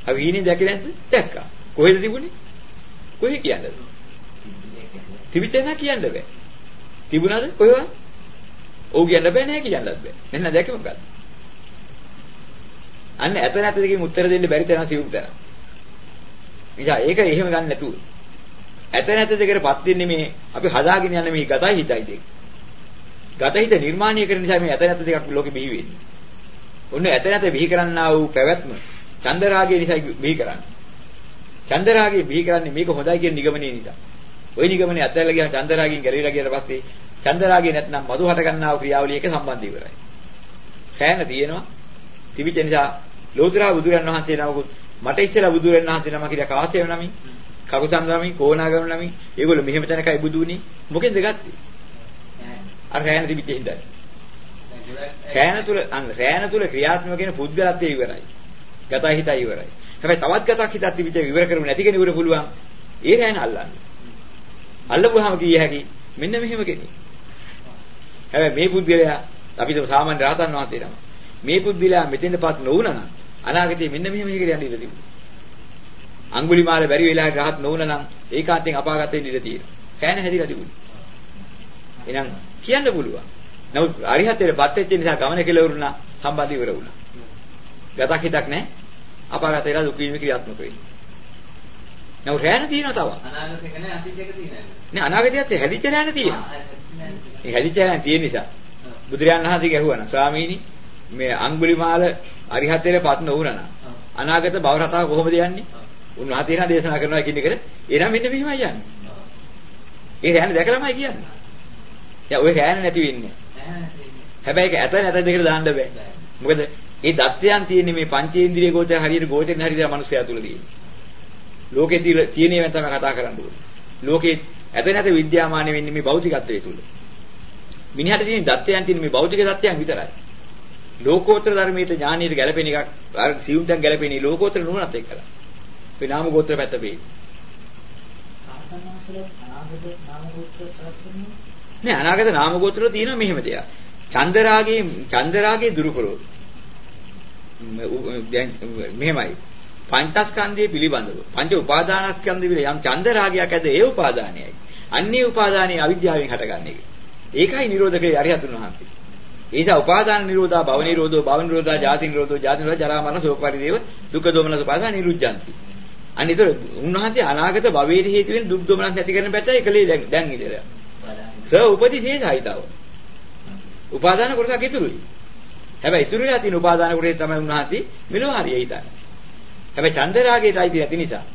අපි හීනේ දැකේ නැද්ද? දැක්කා. කොහෙද තිබුණේ? කොහෙ කියන්නද? තිබිච්ච නැහැ කියන්න බෑ. තිබුණාද කොහෙවත්? ඔව් කියන්න බෑ නෑ කියන්නත් බෑ. මෙන්න දැකේ මොකද්ද? අන්න ඇත නැත දෙකකින් උත්තර දෙන්න බැරි තරම් සිවුම් තරම්. නිසා ඒක එහෙම ගන්න නැතුව. ඇත නැත දෙකටපත් වෙන්නේ මේ අපි හදාගෙන යන මේ ගතයි හිතයි දෙක. ගත හිත නිර්මාණය කරන නිසා මේ ඇත නැත දෙකක් ලෝකෙ බිහි වෙන්නේ. ඔන්න ඇත නැත බිහි කරන්නා වූ පැවැත්ම චන්දරාගය නිසා බිහි කරන්නේ. චන්දරාගය බිහි කරන්නේ මේක හොඳයි කියන නිගමනයේ නිසා. ওই නිගමනය ඇතැල්ලා ගියා චන්දරාගයෙන් ගැලවිලා ගියට පස්සේ චන්දරාගය නැත්නම් මදු හට ගන්නා වූ ක්‍රියාවලිය එක සම්බන්ධ ඉවරයි. කෑන තියෙනවා. තිබිච්ච නිසා ලෝතුරා බුදුරන් වහන්සේ නමකුත් මට ඉස්සෙල්ලා බුදුරන් වහන්සේ නම කියලා කාසේව නමින් කකුතම් නමින් කෝණාගම නමින් ඒගොල්ලෝ මෙහෙම තැනකයි බුදු වුණේ. මොකෙන්ද ගත්තේ? අර කෑන තිබිච්ච හින්දායි. රෑන තුල අන්න රෑන තුල ක්‍රියාත්මක වෙන පුද්ගලත්වයේ ඉවරයි ගතයි හිතයි ඉවරයි හැබැයි තවත් ගතක් හිතක් තිබිච්ච ඉවර කරුම නැති කෙනෙකුට පුළුවන් ඒ රෑන අල්ලන්න අල්ලපුවාම කිය හැකි මෙන්න මෙහෙම කෙනෙක් හැබැයි මේ පුද්ගලයා අපිට සාමාන්‍ය රහතන් වහන්සේ නම මේ පුද්ගලයා මෙතෙන්ටපත් නොවුණා නම් අනාගතේ මෙන්න මෙහෙම එකකට යන්න ඉඩ තිබුණා. අඟුලිමාල බැරි වෙලා රහත් නොවුණා නම් ඒකාන්තයෙන් අපාගත වෙන්න ඉඩ තියෙනවා. කෑන හැදිලා තිබුණා. එහෙනම් කියන්න පුළුවන්. නමුත් අරිහතේටපත් වෙච්ච නිසා ගමන කෙලවරුණා සම්බන්ධ ඉවර වුණා. ගතක් හිතක් නැහැ. අපාගත වෙලා දුක් වීම ක්‍රියාත්මක වෙන්නේ. නමුත් රැණ තියෙනවා තව. අනාගතේ කියන්නේ අතීතයක තියෙනවා. නෑ අනාගතයත් හැදිච්ච රැණ තියෙනවා. මේ හැදිච්ච රැණ තියෙන නිසා බුදුරයන් වහන්සේ ගැහුවා නම් ස්වාමීනි මේ අඟුලිමාල අරිහත්ත්වයට පත් නොවුණා නම් අනාගත භව රටාව කොහොමද යන්නේ? උන්වහන්සේ නම් දේශනා කරනවා කියන එකට එනම් මෙන්න මෙහෙමයි යන්නේ. ඒ රෑන දැකලාමයි කියන්නේ. දැන් ওই රෑන නැති වෙන්නේ. හැබැයි ඒක ඇත නැත දෙකට දාන්න බෑ. මොකද ඒ දත්යන් තියෙන්නේ මේ පංචේන්ද්‍රිය ගෝචර හරියට ගෝචරෙන් හරියට මිනිස්සයා තුල තියෙන්නේ. ලෝකේ තියෙන ඒවා තමයි කතා කරන්න ඕනේ. ලෝකේ ඇත නැත විද්‍යාමාන වෙන්නේ මේ භෞතිකත්වයේ තුල. මිනිහට තියෙන දත්තයන් තියෙන මේ භෞතික දත්තයන් විතරයි. ලෝකෝත්තර ධර්මයේ ඥානීයට ගැලපෙන එකක් අර සියුම්තන් ගැලපෙන ලෝකෝත්තර නුවණත් එක්කලා. ඒ නාම ගෝත්‍ර පැත්ත පෙයි. නෑ අනාගත නාම ගෝත්‍ර තියෙනවා මෙහෙම දෙයක්. චන්දරාගේ චන්දරාගේ දුරු කරෝ. දැන් මෙහෙමයි. පංචස්කන්ධය පිළිබඳව පංච උපාදානස්කන්ධය පිළ යම් චන්දරාගයක් ඇද ඒ උපාදානයයි. අන්නේ උපාදානයේ අවිද්‍යාවෙන් හටගන්නේ. ඒකයි නිරෝධකේ අරිහතුන් වහන්සේ. ඒස උපාදාන නිරෝධා භව නිරෝධෝ භව නිරෝධා ජාති නිරෝධෝ ජාති නිරෝධ ජරා මරණ ශෝක පරිදේව දුක්ඛ දෝමනස පාසා නිරුද්ධಂತಿ. අනිතර උන්වහන්සේ අනාගත භවයේ හේතු වෙන දුක් දෝමනස් නැති කරන පැත්තයි එකලේ දැන් දැන් ඉඳලා. ස උපදිශේෂයිතාව. උපාදාන කොටසක් ඉතුරුයි. හැබැයි ඉතුරු වෙලා තියෙන උපාදාන කොටේ තමයි උන්වහන්සේ මෙලෝ හරිය හිතන්නේ. හැබැයි චන්දරාගයට අයිති නැති නිසා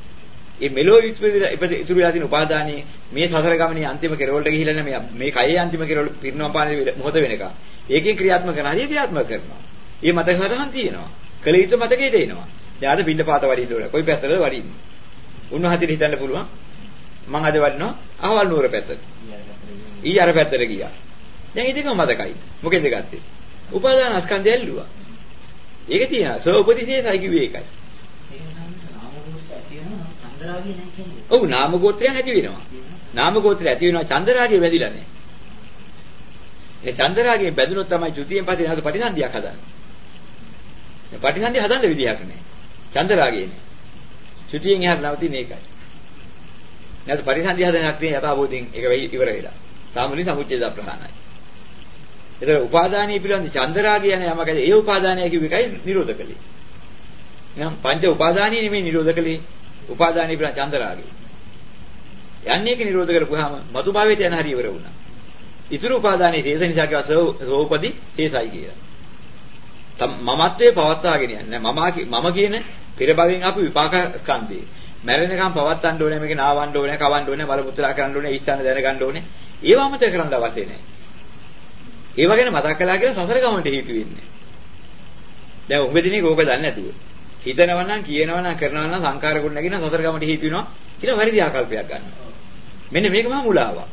මේ මෙලෝ ඉතුරු වෙලා තියෙන උපාදානයේ මේ සසර ගමනේ අන්තිම කෙරවලට ගිහිල්ලා මේ මේ කයේ අන්තිම කෙරවල පිරිනවම් පානේ මොහොත වෙනකම් ඒකෙන් ක්‍රියාත්මක කරන හරිය ක්‍රියාත්මක කරනවා. මේ මතක සටහන් තියෙනවා. කල යුතු මතකයට එනවා. දැන් අද පින්න පාත වඩින්න ඕන. කොයි පැත්තටද වඩින්නේ? උන්වහන්සේට හිතන්න පුළුවන්. මම අද වඩිනවා අහවල් නුවර පැත්තට. ඊ අර පැත්තට ගියා. දැන් ඉතින් මතකයි. මොකෙන්ද ගත්තේ? උපාදාන ස්කන්ධය ඇල්ලුවා. ඒක තියෙනවා. සෝපතිශේෂයි කිව්වේ ඒකයි. ඔව් නාම ගෝත්‍රයන් ඇති වෙනවා. නාම ගෝත්‍රය ඇති වෙනවා චන්දරාගය වැදිලා නැහැ. ඒ චන්දරාගයෙන් බැඳුනොත් තමයි ත්‍ෘතියෙන් පස්සේ නැවත පටිසන්ධියක් හදන්නේ. මේ පටිසන්ධිය හදන්න විදිහක් නැහැ. චන්දරාගයනේ. ත්‍ෘතියෙන් එහාට නවතින ඒකයි. නැවත පටිසන්ධිය හදනක් තියෙන යථාබෝධයෙන් ඒක ඉවර වෙලා. සාමුලි සමුච්ඡේද ප්‍රහාණයි. ඒතර උපාදානීය පිළිබඳ චන්දරාගය යන යමක ඒ උපාදානය කිව්ව එකයි නිරෝධ කළේ. එහෙනම් පංච උපාදානීය නෙමෙයි නිරෝධ කළේ. උපාදානීය පිළිබඳ චන්දරාගය. යන්නේ ඒක නිරෝධ කරපුවාම මතු භාවයට යන හරිය ඉවර වුණා. ඉතුරු උපාදානයේ හේස නිසා කියවා සෝපදි හේසයි කියලා. මමත්වයේ පවත්වාගෙන යන්නේ මම මම කියන පෙර භවයෙන් ආපු විපාක ස්කන්ධේ. මැරෙනකම් පවත්තන්න ඕනේ මේක නාවන්න ඕනේ කවන්න ඕනේ බල පුත්‍රා කරන්න ඕනේ ඉස්සන්න දැනගන්න ඕනේ. ඒව අමතක කරන්න අවශ්‍ය නැහැ. ඒව ගැන මතක් කළා කියලා සසර ගමනට හේතු වෙන්නේ. දැන් උඹ දිනේ කෝක දන්නේ නැතුව. හිතනවා නම් කියනවා නම් කරනවා නම් සංකාර ගුණ නැගින සසර ගමනට හේතු වෙනවා කියලා වැරදි ආකල්පයක් ගන්නවා. මෙන්න මේක මහා මුලාවක්.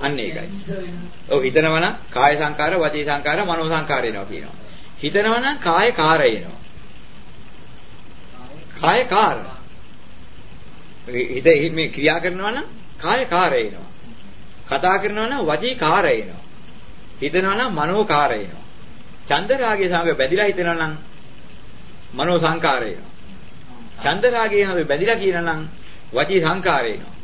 අන්න ඒකයි. ඔව් හිතනවා නම් කාය සංකාර, වාචී සංකාර, මනෝ සංකාර එනවා කියනවා. හිතනවා නම් කාය කාර එනවා. කාය කාර. හිත මේ ක්‍රියා කරනවා නම් කාය කාර එනවා. කතා කරනවා නම් වචී කාර එනවා. හිතනවා නම් මනෝ කාර එනවා. චන්ද රාගයේ සමග බැඳිලා හිතනවා නම් මනෝ සංකාර එනවා. චන්ද රාගයේ සමග බැඳිලා කියනවා නම් වචී සංකාර එනවා.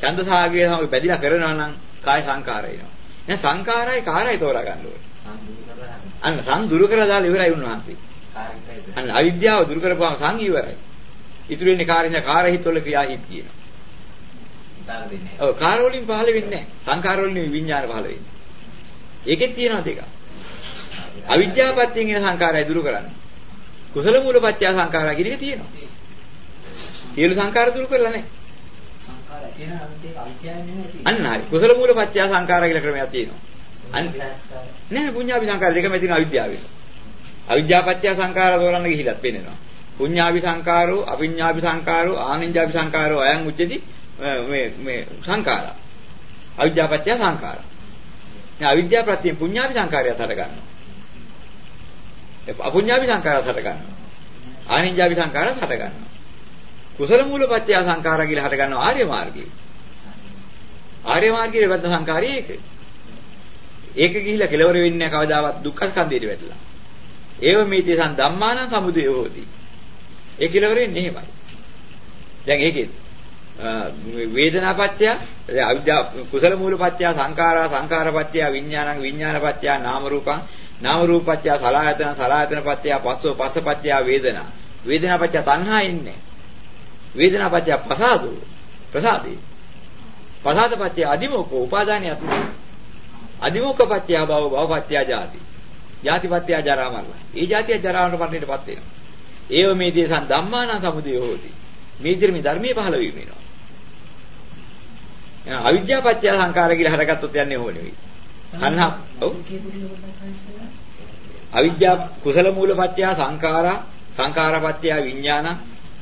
ඡන්ද සාගයේ සමග බැඳිලා කරනවා නම් කාය සංකාරය එනවා. එහෙනම් සංකාරයි කාරයි තෝරා ගන්න ඕනේ. අන්න සං දුරු කරලා දාලා ඉවරයි උන්වහන්සේ. අන්න අවිද්‍යාව දුරු කරපුවාම සං ඉවරයි. ඉතුරු වෙන්නේ කාරින්ද කාරහිත වල ක්‍රියාහිත කියනවා. ඔව් කාර වලින් පහළ වෙන්නේ නැහැ. සංකාර වලින් විඥාන පහළ වෙන්නේ. ඒකෙත් තියෙනවා දෙක. අවිද්‍යාවපත්යෙන් එන සංකාරය දුරු කරන්න. කුසල මූලපත්‍ය සංකාරය කියන එක තියෙනවා. සියලු සංකාර දුරු කරලා නැහැ. අන්න හරි. කුසල මූල පත්‍ය සංඛාර කියලා ක්‍රමයක් තියෙනවා. අන්න නෑ පුඤ්ඤාභි සංඛාර දෙකම තියෙන අවිද්‍යාවෙන්. අවිද්‍යා පත්‍ය සංඛාර තෝරන්න ගිහිලත් පෙන්නනවා. පුඤ්ඤාභි සංඛාරෝ, අවිඤ්ඤාභි සංඛාරෝ, ආනිඤ්ඤාභි සංඛාරෝ අයං උච්චති මේ මේ සංඛාරා. අවිද්‍යා පත්‍ය සංඛාරා. මේ අවිද්‍යා ප්‍රත්‍යයෙන් පුඤ්ඤාභි සංඛාරයත් හට ගන්නවා. අපුඤ්ඤාභි සංඛාරයත් හට ගන්නවා. ආනිඤ්ඤාභි සංඛාරයත් හට ගන්නවා. කුසල මූලපත්‍ය සංඛාරා කියලා හට ගන්නවා ආර්ය මාර්ගයේ. ආර්ය මාර්ගයේ වැද්ද සංඛාරය ඒක. ඒක ගිහිලා කෙලවර වෙන්නේ නැහැ කවදාවත් දුක්ඛ ස්කන්ධයට වැටලා. ඒව මේතේ සම් ධම්මාන සමුදය හෝති. ඒ කෙලවර වෙන්නේ එහෙමයි. දැන් ඒකේ වේදනාපත්‍ය අවිද්‍යා කුසල මූලපත්‍ය සංඛාරා සංඛාරපත්‍ය විඥානං විඥානපත්‍ය නාම රූපං නාම රූපපත්‍ය සලආයතන සලආයතනපත්‍ය පස්සෝ පස්සපත්‍ය වේදනා වේදනාපත්‍ය තණ්හා ඉන්නේ වේදනාපත්‍ය පසාදෝ ප්‍රසාදේ පසාදපත්‍ය අදිමෝකෝ උපාදානියත් අදිමෝකපත්‍ය භව භවපත්‍ය ජාති ජාතිපත්‍ය ජරා මරණ ඒ ජාතිය ජරාවට මරණයටපත් වෙනවා ඒව මේ දේශන් ධම්මාන සමුදය හොති මේ විදිහට මේ ධර්මයේ පහළ වීම වෙනවා එහෙනම් අවිද්‍යාපත්‍ය සංකාර කියලා හටගත්තොත් යන්නේ ඕක නෙවෙයි අන්හා ඔව් අවිද්‍යා කුසල මූලපත්‍ය සංඛාරා සංඛාරපත්‍ය විඥාන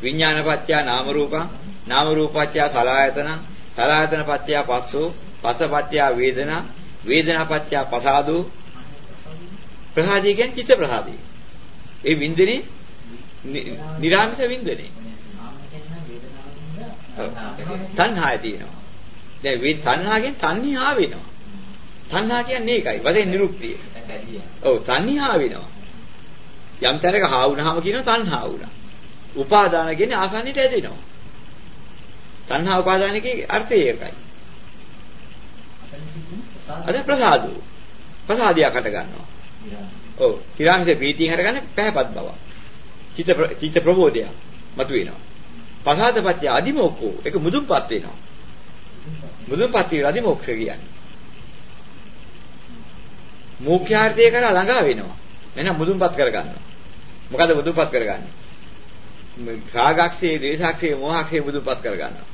විඥානපත්‍ය නාම රූපං නාම රූපපත්‍ය සලආයතන සලආයතන පත්‍ය පස්සෝ පස්ස පත්‍ය වේදනා වේදනා පත්‍ය පසාදෝ ප්‍රසාදී කියන්නේ චිත්ත ප්‍රසාදී. ඒ වින්දනේ නිරාමිස වින්දනේ. තණ්හාය තියෙනවා. දැන් මේ තණ්හාගෙන් තණ්හා වෙනවා. තණ්හා කියන්නේ ඒකයි. වදෙන් නිරුක්තිය. ඔව් තණ්හා වෙනවා. යම් තැනක හා වුණාම කියනවා තණ්හා වුණා. උපාදාන කියන්නේ ආසන්නයට ඇදෙනවා. තණ්හා උපාදානකේ අර්ථය ඒකයි. අද ප්‍රසාදෝ. ප්‍රසාදියා කට ගන්නවා. ඔව්. ඊළාමිසේ ප්‍රීතිය හරගන්න පැහැපත් බව. චිත්ත චිත්ත ප්‍රබෝධය මතුවෙනවා. පසාදපත්‍ය අදිමෝක්කෝ ඒක මුදුන්පත් වෙනවා. බුදුන් පතිරදි මොක්ෂ කියන්නේ. මුඛ්‍යාර්ථය කරලා ළඟා වෙනවා. එහෙනම් බුදුන්පත් කරගන්නවා. මොකද බුදුන්පත් කරගන්නේ? රාගක්ෂේ, දේශක්ෂේ, මෝහක්ෂේ බුදුන්පත් කරගන්නවා.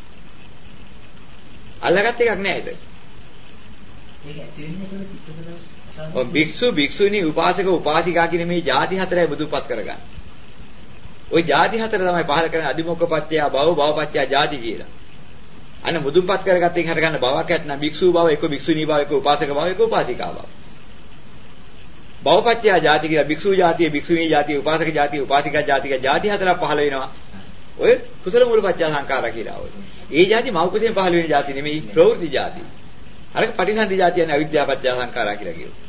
අල්ලගත් එකක් නෑ ඒක. ඒක ඇති වෙන්නේ ඔය භික්ෂු භික්ෂුණී උපාසක උපාසිකා කියන මේ ಜಾති හතරයි බුදුපත් කරගන්න. ওই ಜಾති හතර තමයි පහල කරන්නේ අදිමොක්කපත්ත්‍ය භව භවපත්ත්‍ය ಜಾති කියලා. අන්න මුදුන්පත් කරගත්තෙන් හටගන්න බවක් ඇත්නම් භික්ෂූ භව එක භික්ෂුණී භව එක උපාසක භව එක උපාසිකා භව. භවපත්‍ය ಜಾති කියලා භික්ෂූ ಜಾතිය භික්ෂුණී ಜಾතිය උපාසක ಜಾතිය උපාසිකා ಜಾතික ಜಾති හතරක් පහළ වෙනවා. ඔය කුසල මූලපත්‍ය සංඛාරා කියලා ඔය. ඒ ಜಾති මෞකසෙන් පහළ වෙන ಜಾති නෙමෙයි ප්‍රවෘත්ති ಜಾති. අර පටිසන්ධි ಜಾති කියන්නේ අවිද්‍යාපත්‍ය සංඛාරා කියලා කියනවා.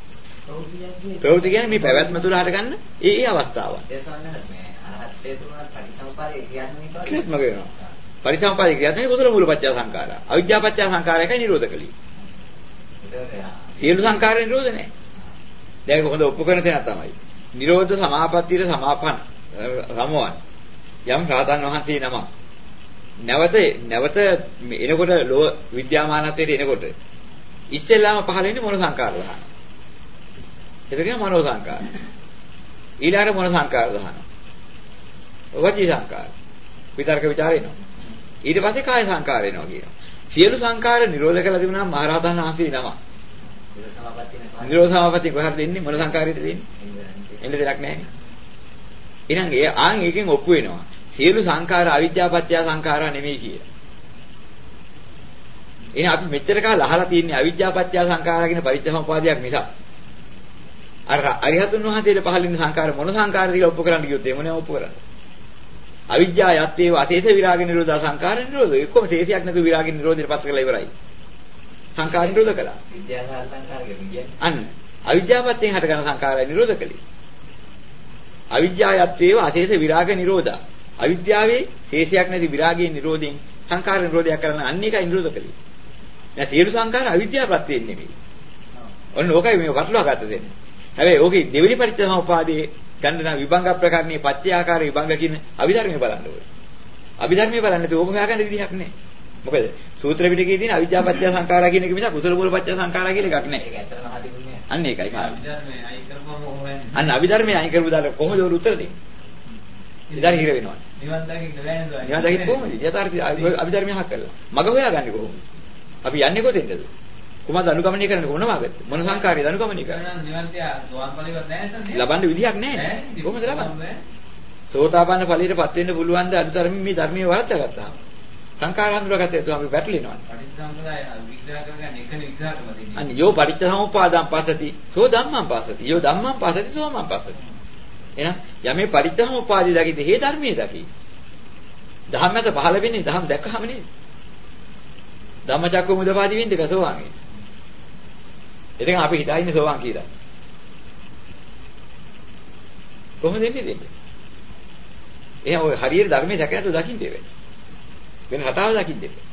ප්‍රවෘත්ති කියන්නේ මේ පැවැත්ම තුල හටගන්න ඒ ඒ අවස්ථාවන්. ඒ සම්මත මේ අරහත් හේතුන පටිසම්පාරේ කියන්නේ පරිසම්පාදේ ක්‍රියාත්මක කුසල මූලපත්‍ය සංඛාරා. අවිද්‍යාපත්‍ය සංඛාරයකයි නිරෝධ කළේ. සියලු සංඛාර නිරෝධ නැහැ. දැන් ඒක හොඳ ඔප්පු කරන තැන තමයි. නිරෝධ සමාපත්තියට සමාපන්න සමවන්. යම් රාතන් වහන්සේ නම නැවත නැවත එනකොට ලෝ විද්‍යාමානත්වයට එනකොට ඉස්සෙල්ලාම පහළ වෙන්නේ මොන සංකාර දහන. ඒක කියන මනෝ සංකාර. ඊළඟට මොන සංකාර දහන. වචී සංකාර. විතර්ක ਵਿਚාර එනවා. ඊට පස්සේ කාය සංකාර එනවා කියනවා. සියලු සංකාර නිරෝධ කළ තිබුණාම මහරහතන් වහන්සේ නම. නිරෝධ සමාපatti කොහරද දෙන්නේ මොන සංකාරයටද දෙන්නේ? එන්න දෙයක් නැහැ. එහෙනම් ඒ ආන් එකෙන් ඔප්පු වෙනවා. සියලු සංඛාර අවිද්‍යාපත්‍ය සංඛාරා නෙමෙයි කියලා. එහෙනම් අපි මෙච්චර කාල අහලා තියෙන්නේ අවිද්‍යාපත්‍ය සංඛාරා කියන පරිච්ඡසම්පාදයක් මිසක් අර අරිහතුන් වහන්සේට පහළ වෙන සංඛාර මොන සංඛාරද කියලා ඔප්පු කරන්න කිව්වොත් ඒ මොනේ ඔප්පු කරන්නේ? අවිද්‍යා යත්තේ වාසේස විරාග නිරෝධා සංඛාර නිරෝධය. එක්කම තේසියක් නැතුව විරාග නිරෝධයට පස්ස කළා ඉවරයි. සංඛාර නිරෝධ කළා. විද්‍යාසාර සංඛාර කියන්නේ. අන්න අවිද්‍යාවත්යෙන් හටගන්න සංඛාරය නිරෝධ කළේ. අවිද්‍යා යත්තේ වාසේස විරාග නිරෝධා. අවිද්‍යාවේ ශේෂයක් නැති විරාගයේ නිරෝධයෙන් සංඛාර නිරෝධයක් කරන අන්න එකයි නිරෝධ කළේ. දැන් සියලු සංඛාර අවිද්‍යාව ප්‍රත්‍යයෙන් නෙමෙයි. ඔන්න ඕකයි මේ වටලවා ගත දෙන්නේ. හැබැයි ඕකේ දෙවෙනි පරිච්ඡේදසමුපාදයේ ගන්ධන විභංග ප්‍රකරණයේ පත්‍යාකාර විභංග කියන අවිධර්මයේ බලන්න ඕනේ. අවිධර්මයේ බලන්නේ ඕක හොයාගන්න විදිහක් නැහැ. මොකද සූත්‍ර පිටකයේ තියෙන අවිද්‍යාපත්‍ය සංඛාරා කියන එක මිසක් කුසල මූලපත්‍ය සංඛාරා කියන එකක් නැහැ. අන්න ඒකයි කාරණා. අභිධර්මයේ. අන්න අවිධර්මයේ අයින් කරපු දාලා කොහොමද උත්තර දෙන්නේ? ඉදාර හිර වෙනවා. නිවන් දකින්න බෑනේ දුවන්නේ. නිවන් දකින්න කොහොමද? යථාර්ථය අභිධර්මයේ හක් කරලා. මග හොයාගන්නේ කොහොමද? අපි යන්නේ කොතෙන්ද? කුමද අනුගමනය කරන්නේ කොන මාර්ගද? මොන සංකාරයද අනුගමනය කරන්නේ? ලබන්න විදිහක් නැහැ. කොහොමද ලබන්නේ? සෝතාපන්න ඵලයටපත් වෙන්න පුළුවන් ද අදුතරමින් මේ ධර්මයේ වරද්දා ගත්තාම. සංකාර හඳුනාගත්තේ તો අපි වැටලිනවා. පටිච්චසමුප්පාදය විග්‍රහ කරගන්න එකනේ විග්‍රහ කරලා තියෙන්නේ. අන්න යෝ පටිච්ච සමුප්පාදං පස්සති සෝ ධම්මං පස්සති යෝ ධම්මං පස්සති සෝ මං පස්සති එහෙනම් යමේ පටිච්ච සමුප්පාදය දකිද හේ ධර්මයේ දකි ධම්මත පහළ වෙන්නේ ධම් දැක්කහම නේද ධම්මචක්ක මුදපාදි වෙන්නේ කසෝවාගේ එතෙන් අපි හිතා ඉන්නේ සෝවාන් කියලා කොහොමද එන්නේ දෙන්නේ එහෙනම් ඔය හරියට ධර්මයේ දැක නැතුව දකින්න දෙන්නේ වෙන රටාව දකින්න දෙන්නේ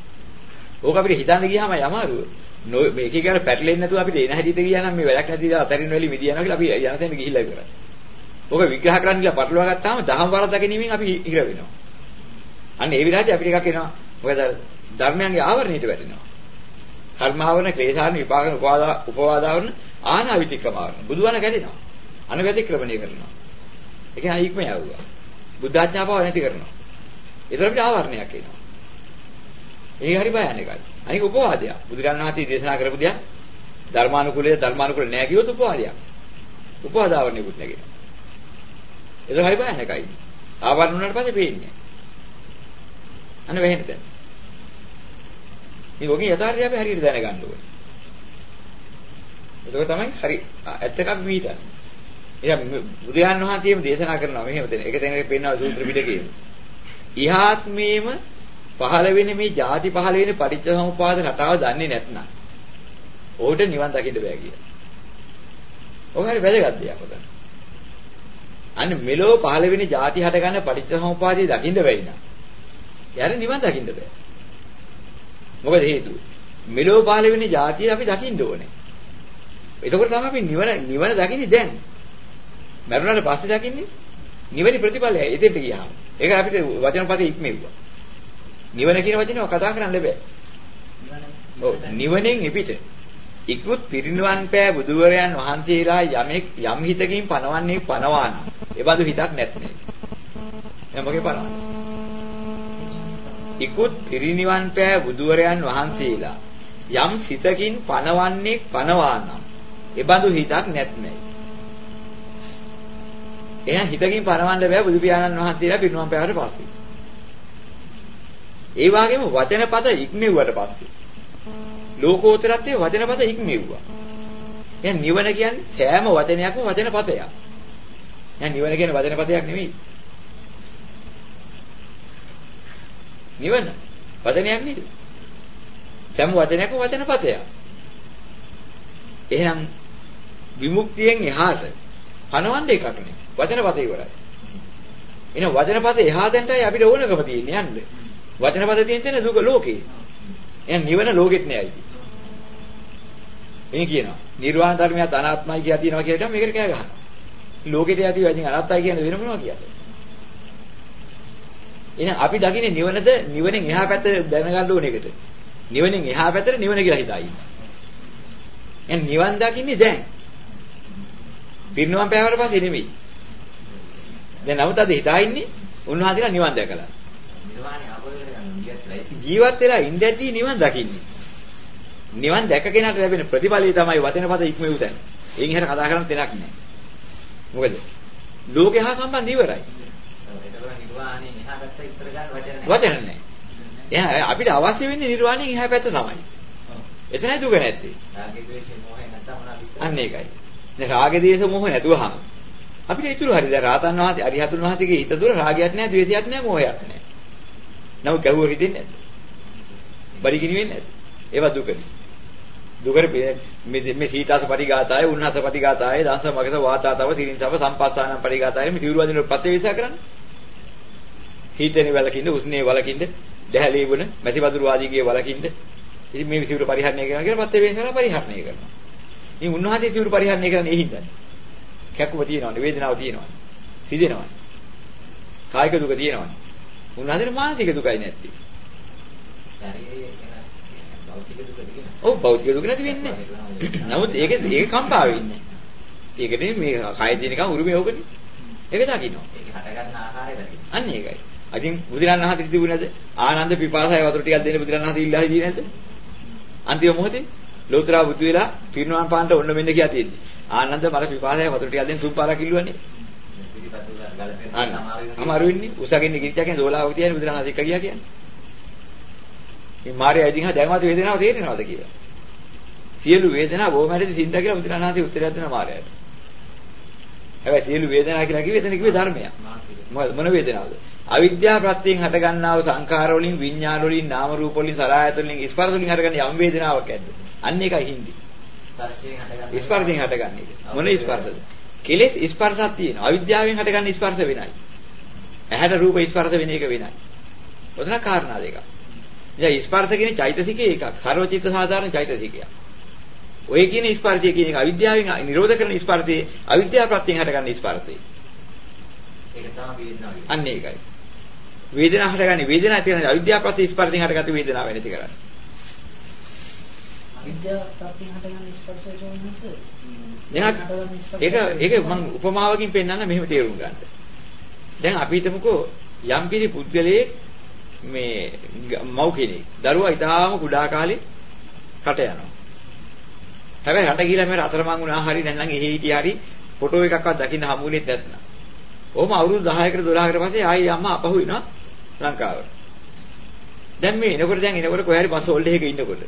ඕක අපිට හිතන්න ගියාම යමාරු මේකේ කියන පැටලෙන්නේ නැතුව අපි දෙන හැටියට ගියා නම් මේ වැඩක් නැති දා අතරින් වෙලි මිදිය යනවා කියලා අපි යන තැන ගිහිල්ලා ඉවරයි. ඕක විග්‍රහ කරන්න කියලා පටලවා ගත්තාම දහම් වරද්ද ගැනීමෙන් අපි ඉර වෙනවා. අන්න ඒ විදිහට අපිට එකක් එනවා. මොකද ධර්මයන්ගේ ආවරණයට වැටෙනවා. කර්මාවරණ, ක්ලේශාන, විපාකන, උපවාදා, උපවාදාවරණ, ආනාවිතික්‍රමාවරණ. බුදුවන ගැදෙනවා. අනවැතික්‍රමණය කරනවා. ඒ කියන්නේ ඉක්ම යවුවා. බුද්ධාඥාපාව නැති කරනවා. ඒතර අපිට ආවරණයක් එනවා. ඒක හරි භයානකයි. අනික උපවාදයක්. බුදුරණන් වහන්සේ දේශනා කරපු දෙයක් ධර්මානුකූලයේ ධර්මානුකූල නැහැ කිව්වොත් උපවාදයක්. උපවාදාවරණයකුත් නැගෙනවා. ඒක හරි භයානකයි. ආවරණ වුණාට පස්සේ පේන්නේ. අන්න වෙහෙන්න දැන්. ඉතින් ඔකේ යථාර්ථය අපි හරියට දැනගන්න ඕනේ. ඒක තමයි හරි ඇත්ත එකක් විහිදන්නේ. එහෙනම් බුදුහාන් වහන්සේම දේශනා කරනවා මෙහෙම දෙන. ඒක තැනක පෙන්වන සූත්‍ර පිටකේම. ඉහාත්මේම පහළ වෙන මේ ಜಾති පහළ වෙන පටිච්චසමුපාද රටාව දන්නේ නැත්නම් ඔහුට නිවන් දකින්න බෑ කියලා. ඔක හරි වැදගත් දෙයක් උතන. අන්න මෙලෝ පහළ වෙන ಜಾති හට ගන්න පටිච්චසමුපාදයේ දකින්න බැරි නම් යාර නිවන් දකින්න බෑ. මොකද හේතුව? මෙලෝ පහළ වෙන ಜಾතිය අපි දකින්න ඕනේ. එතකොට තමයි අපි නිවන නිවන දකින්නේ දැන්. මරුණාට පස්සේ දකින්නේ නිවැරදි ප්‍රතිඵලය. එතෙන්ට ගියාම. ඒක අපිට වචනපතේ ඉක්මෙව්වා. නිවන කියන වචනේ කතා කරන්න බෑ. ඔව් නිවනෙන් එපිට ඉක්මුත් පිරිනුවන් පෑ බුදුවරයන් වහන්සේලා යමෙක් යම් හිතකින් පනවන්නේ පනවාන. ඒ බඳු හිතක් නැත්නේ. එහෙනම් මොකේ පනවන්නේ? ඉක්මුත් පිරිනිවන් පෑ බුදුවරයන් වහන්සේලා යම් සිතකින් පනවන්නේ පනවාන. ඒ බඳු හිතක් නැත්නේ. එහෙනම් හිතකින් පනවන්න බෑ බුදු පියාණන් වහන්සේලා පිරිනුවන් පෑවට පස්සේ. ඒ වගේම වචනපද ඉක්මෙව්වට පස්සේ ලෝකෝත්තරත්වයේ වචනපද ඉක්මෙව්වා. එහෙනම් නිවන කියන්නේ සෑම වචනයක්ම වචනපදයක්. එහෙනම් නිවන කියන්නේ වචනපදයක් නෙමෙයි. නිවන වචනයක් නෙමෙයි. සෑම වචනයක්ම වචනපදයක්. එහෙනම් විමුක්තියෙන් එහාට පණවන්න එකක් නේ. වචනපද ඉවරයි. එහෙනම් වචනපද එහා දැන්ටයි අපිට ඕනකම තියෙන්නේ යන්නේ. වචනපද තියෙන තැන දුක ලෝකේ. එහෙනම් නිවන ලෝකෙත් නෑයි. එනි කියනවා. නිර්වාණ ධර්මයත් අනාත්මයි කියලා තියෙනවා කියලා මේකට කෑ ගහනවා. ලෝකෙට යතිව ඉතින් අනාත්තයි කියන්නේ වෙන මොනවා කියද? එහෙනම් අපි දකින්නේ නිවනද නිවනෙන් එහා පැත්ත දැනගන්න ඕන එකට. නිවනෙන් එහා පැත්තට නිවන කියලා හිතා ඉන්නේ. එහෙනම් නිවන් දකින්නේ දැන්. පිරිනුවම් පෑවට පස්සේ නෙමෙයි. දැන් නමුත් අද හිතා ඉන්නේ උන්වහන්සේලා නිවන් දැකලා. ජීවත් වෙලා ඉඳදී නිවන් දකින්නේ. නිවන් දැකගෙනට ලැබෙන ප්‍රතිඵලය තමයි වචනපද ඉක්මෙව් තැන. එයින් එහාට කතා කරන්න තැනක් නැහැ. මොකද? ලෝකේ හා සම්බන්ධ ඉවරයි. වචන නැහැ. එහෙනම් අපිට අවශ්‍ය වෙන්නේ නිර්වාණයෙන් එහා පැත්ත තමයි. එතනයි දුක නැත්තේ. අන්න ඒකයි. දැන් රාග දේශ මොහ නැතුවහම අපිට ඉතුරු හරි දැන් රාතන් වහන්සේ අරිහතුන් වහන්සේගේ හිත තුළ රාගයක් නැහැ, ද්වේෂයක් නැහැ, මොහයක් නැහැ. නමුත් ගැහුව හිතෙන්නේ නැද්ද? බඩි කිනි වෙන්නේ නැද්ද? ඒවා දුකනේ. දුකර මේ මේ සීතාස පටිඝාතය, උන්නහස පටිඝාතය, දංශ මගස වාතාතව, තිරින්සව සම්පස්සානම් පටිඝාතය මේ තිරුවදින ප්‍රත්‍යවේශ කරන්නේ. සීතේනේ වලකින්ද, උස්නේ වලකින්ද, දැහැලී වුණ, මැසි වදුරු ආදීගේ වලකින්ද. ඉතින් මේ සිවුර පරිහරණය කරනවා කියලා ප්‍රත්‍යවේශ කරලා පරිහරණය කරනවා. ඉතින් උන්වහන්සේ සිවුර පරිහරණය කරන්නේ ඒ හින්දානේ. කැක්කුම තියෙනවනේ, වේදනාව තියෙනවනේ. හිදෙනවනේ. කායික දුක තියෙනවනේ. උන්වහන්සේට මානසික දුකයි නැත්තේ. ඔව් භෞතික දුක නැති වෙන්නේ නමුත් ඒක ඒක කම්පා වෙන්නේ. ඒකනේ මේ කය තියෙනකම් උරුමේ ඕකනේ. ඒක දකින්නවා. ඒක හටගන්න ආකාරය දකින්න. අන්න ඒකයි. අදින් බුදුරණන් හතර තිබුණද ආනන්ද පිපාසය වතුර ටිකක් දෙන්න බුදුරණන් හතර ඉල්ලා හිටියේ නැද්ද? අන්තිම මොහොතේ ලෝතර බුදු වෙලා පිරිනුවම් පාන්ට ඔන්න මෙන්න කියලා තියෙන්නේ. ආනන්ද මල පිපාසය වතුර ටිකක් දෙන්න තුන් පාරක් ඉල්ලුවනේ. අන්න අමාරු වෙන්නේ උසගෙන ගිරිච්චා කියන්නේ දෝලාවක තියෙන බුදුරණන් හතර එක ගියා කියන්නේ. මේ මාර්යා ඉදින් හා දැන්වත් වේදනාව තේරෙනවද කියලා. සියලු වේදනා බොහොමැටි සින්දා කියලා බුදුරණාහි උත්තරයක් දෙනවා මාර්යාට. හැබැයි සියලු වේදනා කියලා කිව්වේ එතන කිව්වේ ධර්මයක්. මොන වේදනාවද? අවිද්‍යාව ප්‍රත්‍යයෙන් හටගන්නා වූ සංඛාර වලින් විඥාන වලින් නාම රූප වලින් සලආයත වලින් ස්පර්ශ වලින් හටගන්න යම් වේදනාවක් ඇද්ද? අන්න ඒකයි හින්දි. ස්පර්ශයෙන් හටගන්නේ. මොන ස්පර්ශද? කෙලෙස් ස්පර්ශයක් තියෙනවා. අවිද්‍යාවෙන් හටගන්න ස්පර්ශ වෙනයි. ඇහැට රූප ස්පර්ශ වෙන එක වෙනයි. ඔතන කාරණා දෙකක්. දැන් ස්පර්ශ කියන චෛතසිකේ එකක්. සර්වචිත්ත සාධාරණ චෛතසිකයක්. ඔය කියන ස්පර්ශය කියන එක අවිද්‍යාවෙන් නිරෝධ කරන ස්පර්ශයේ අවිද්‍යාව ප්‍රත්‍යයෙන් හටගන්න ස්පර්ශය. ඒක තමයි වේදනාව. අන්න ඒකයි. වේදනාව හටගන්නේ වේදනාව කියන්නේ අවිද්‍යාව ප්‍රත්‍ය ස්පර්ශයෙන් හටගත්තු වේදනාව වෙනති කරන්නේ. අවිද්‍යාව ප්‍රත්‍යයෙන් හටගන්න ස්පර්ශය කියන්නේ ඒක ඒක මම උපමාවකින් පෙන්නන්න මෙහෙම තේරුම් ගන්න. දැන් අපි හිතමුකෝ යම් කිසි පුද්ගලයෙක් මේ මව් කෙනෙක් දරුවා ඊටාම කුඩා කාලේ රට යනවා. හැබැයි රට ගිහිලා මේ අතරමං වුණා හරි නැත්නම් එහෙ හිටියා හරි ෆොටෝ එකක්වත් දකින්න හම්බුනේ නැත්නම්. ඔහොම අවුරුදු 10කට 12කට පස්සේ ආයි අම්මා අපහු වෙනවා ලංකාවට. දැන් මේ එනකොට දැන් එනකොට කොහේ හරි බස් හෝල්ඩ් එකක ඉන්නකොට.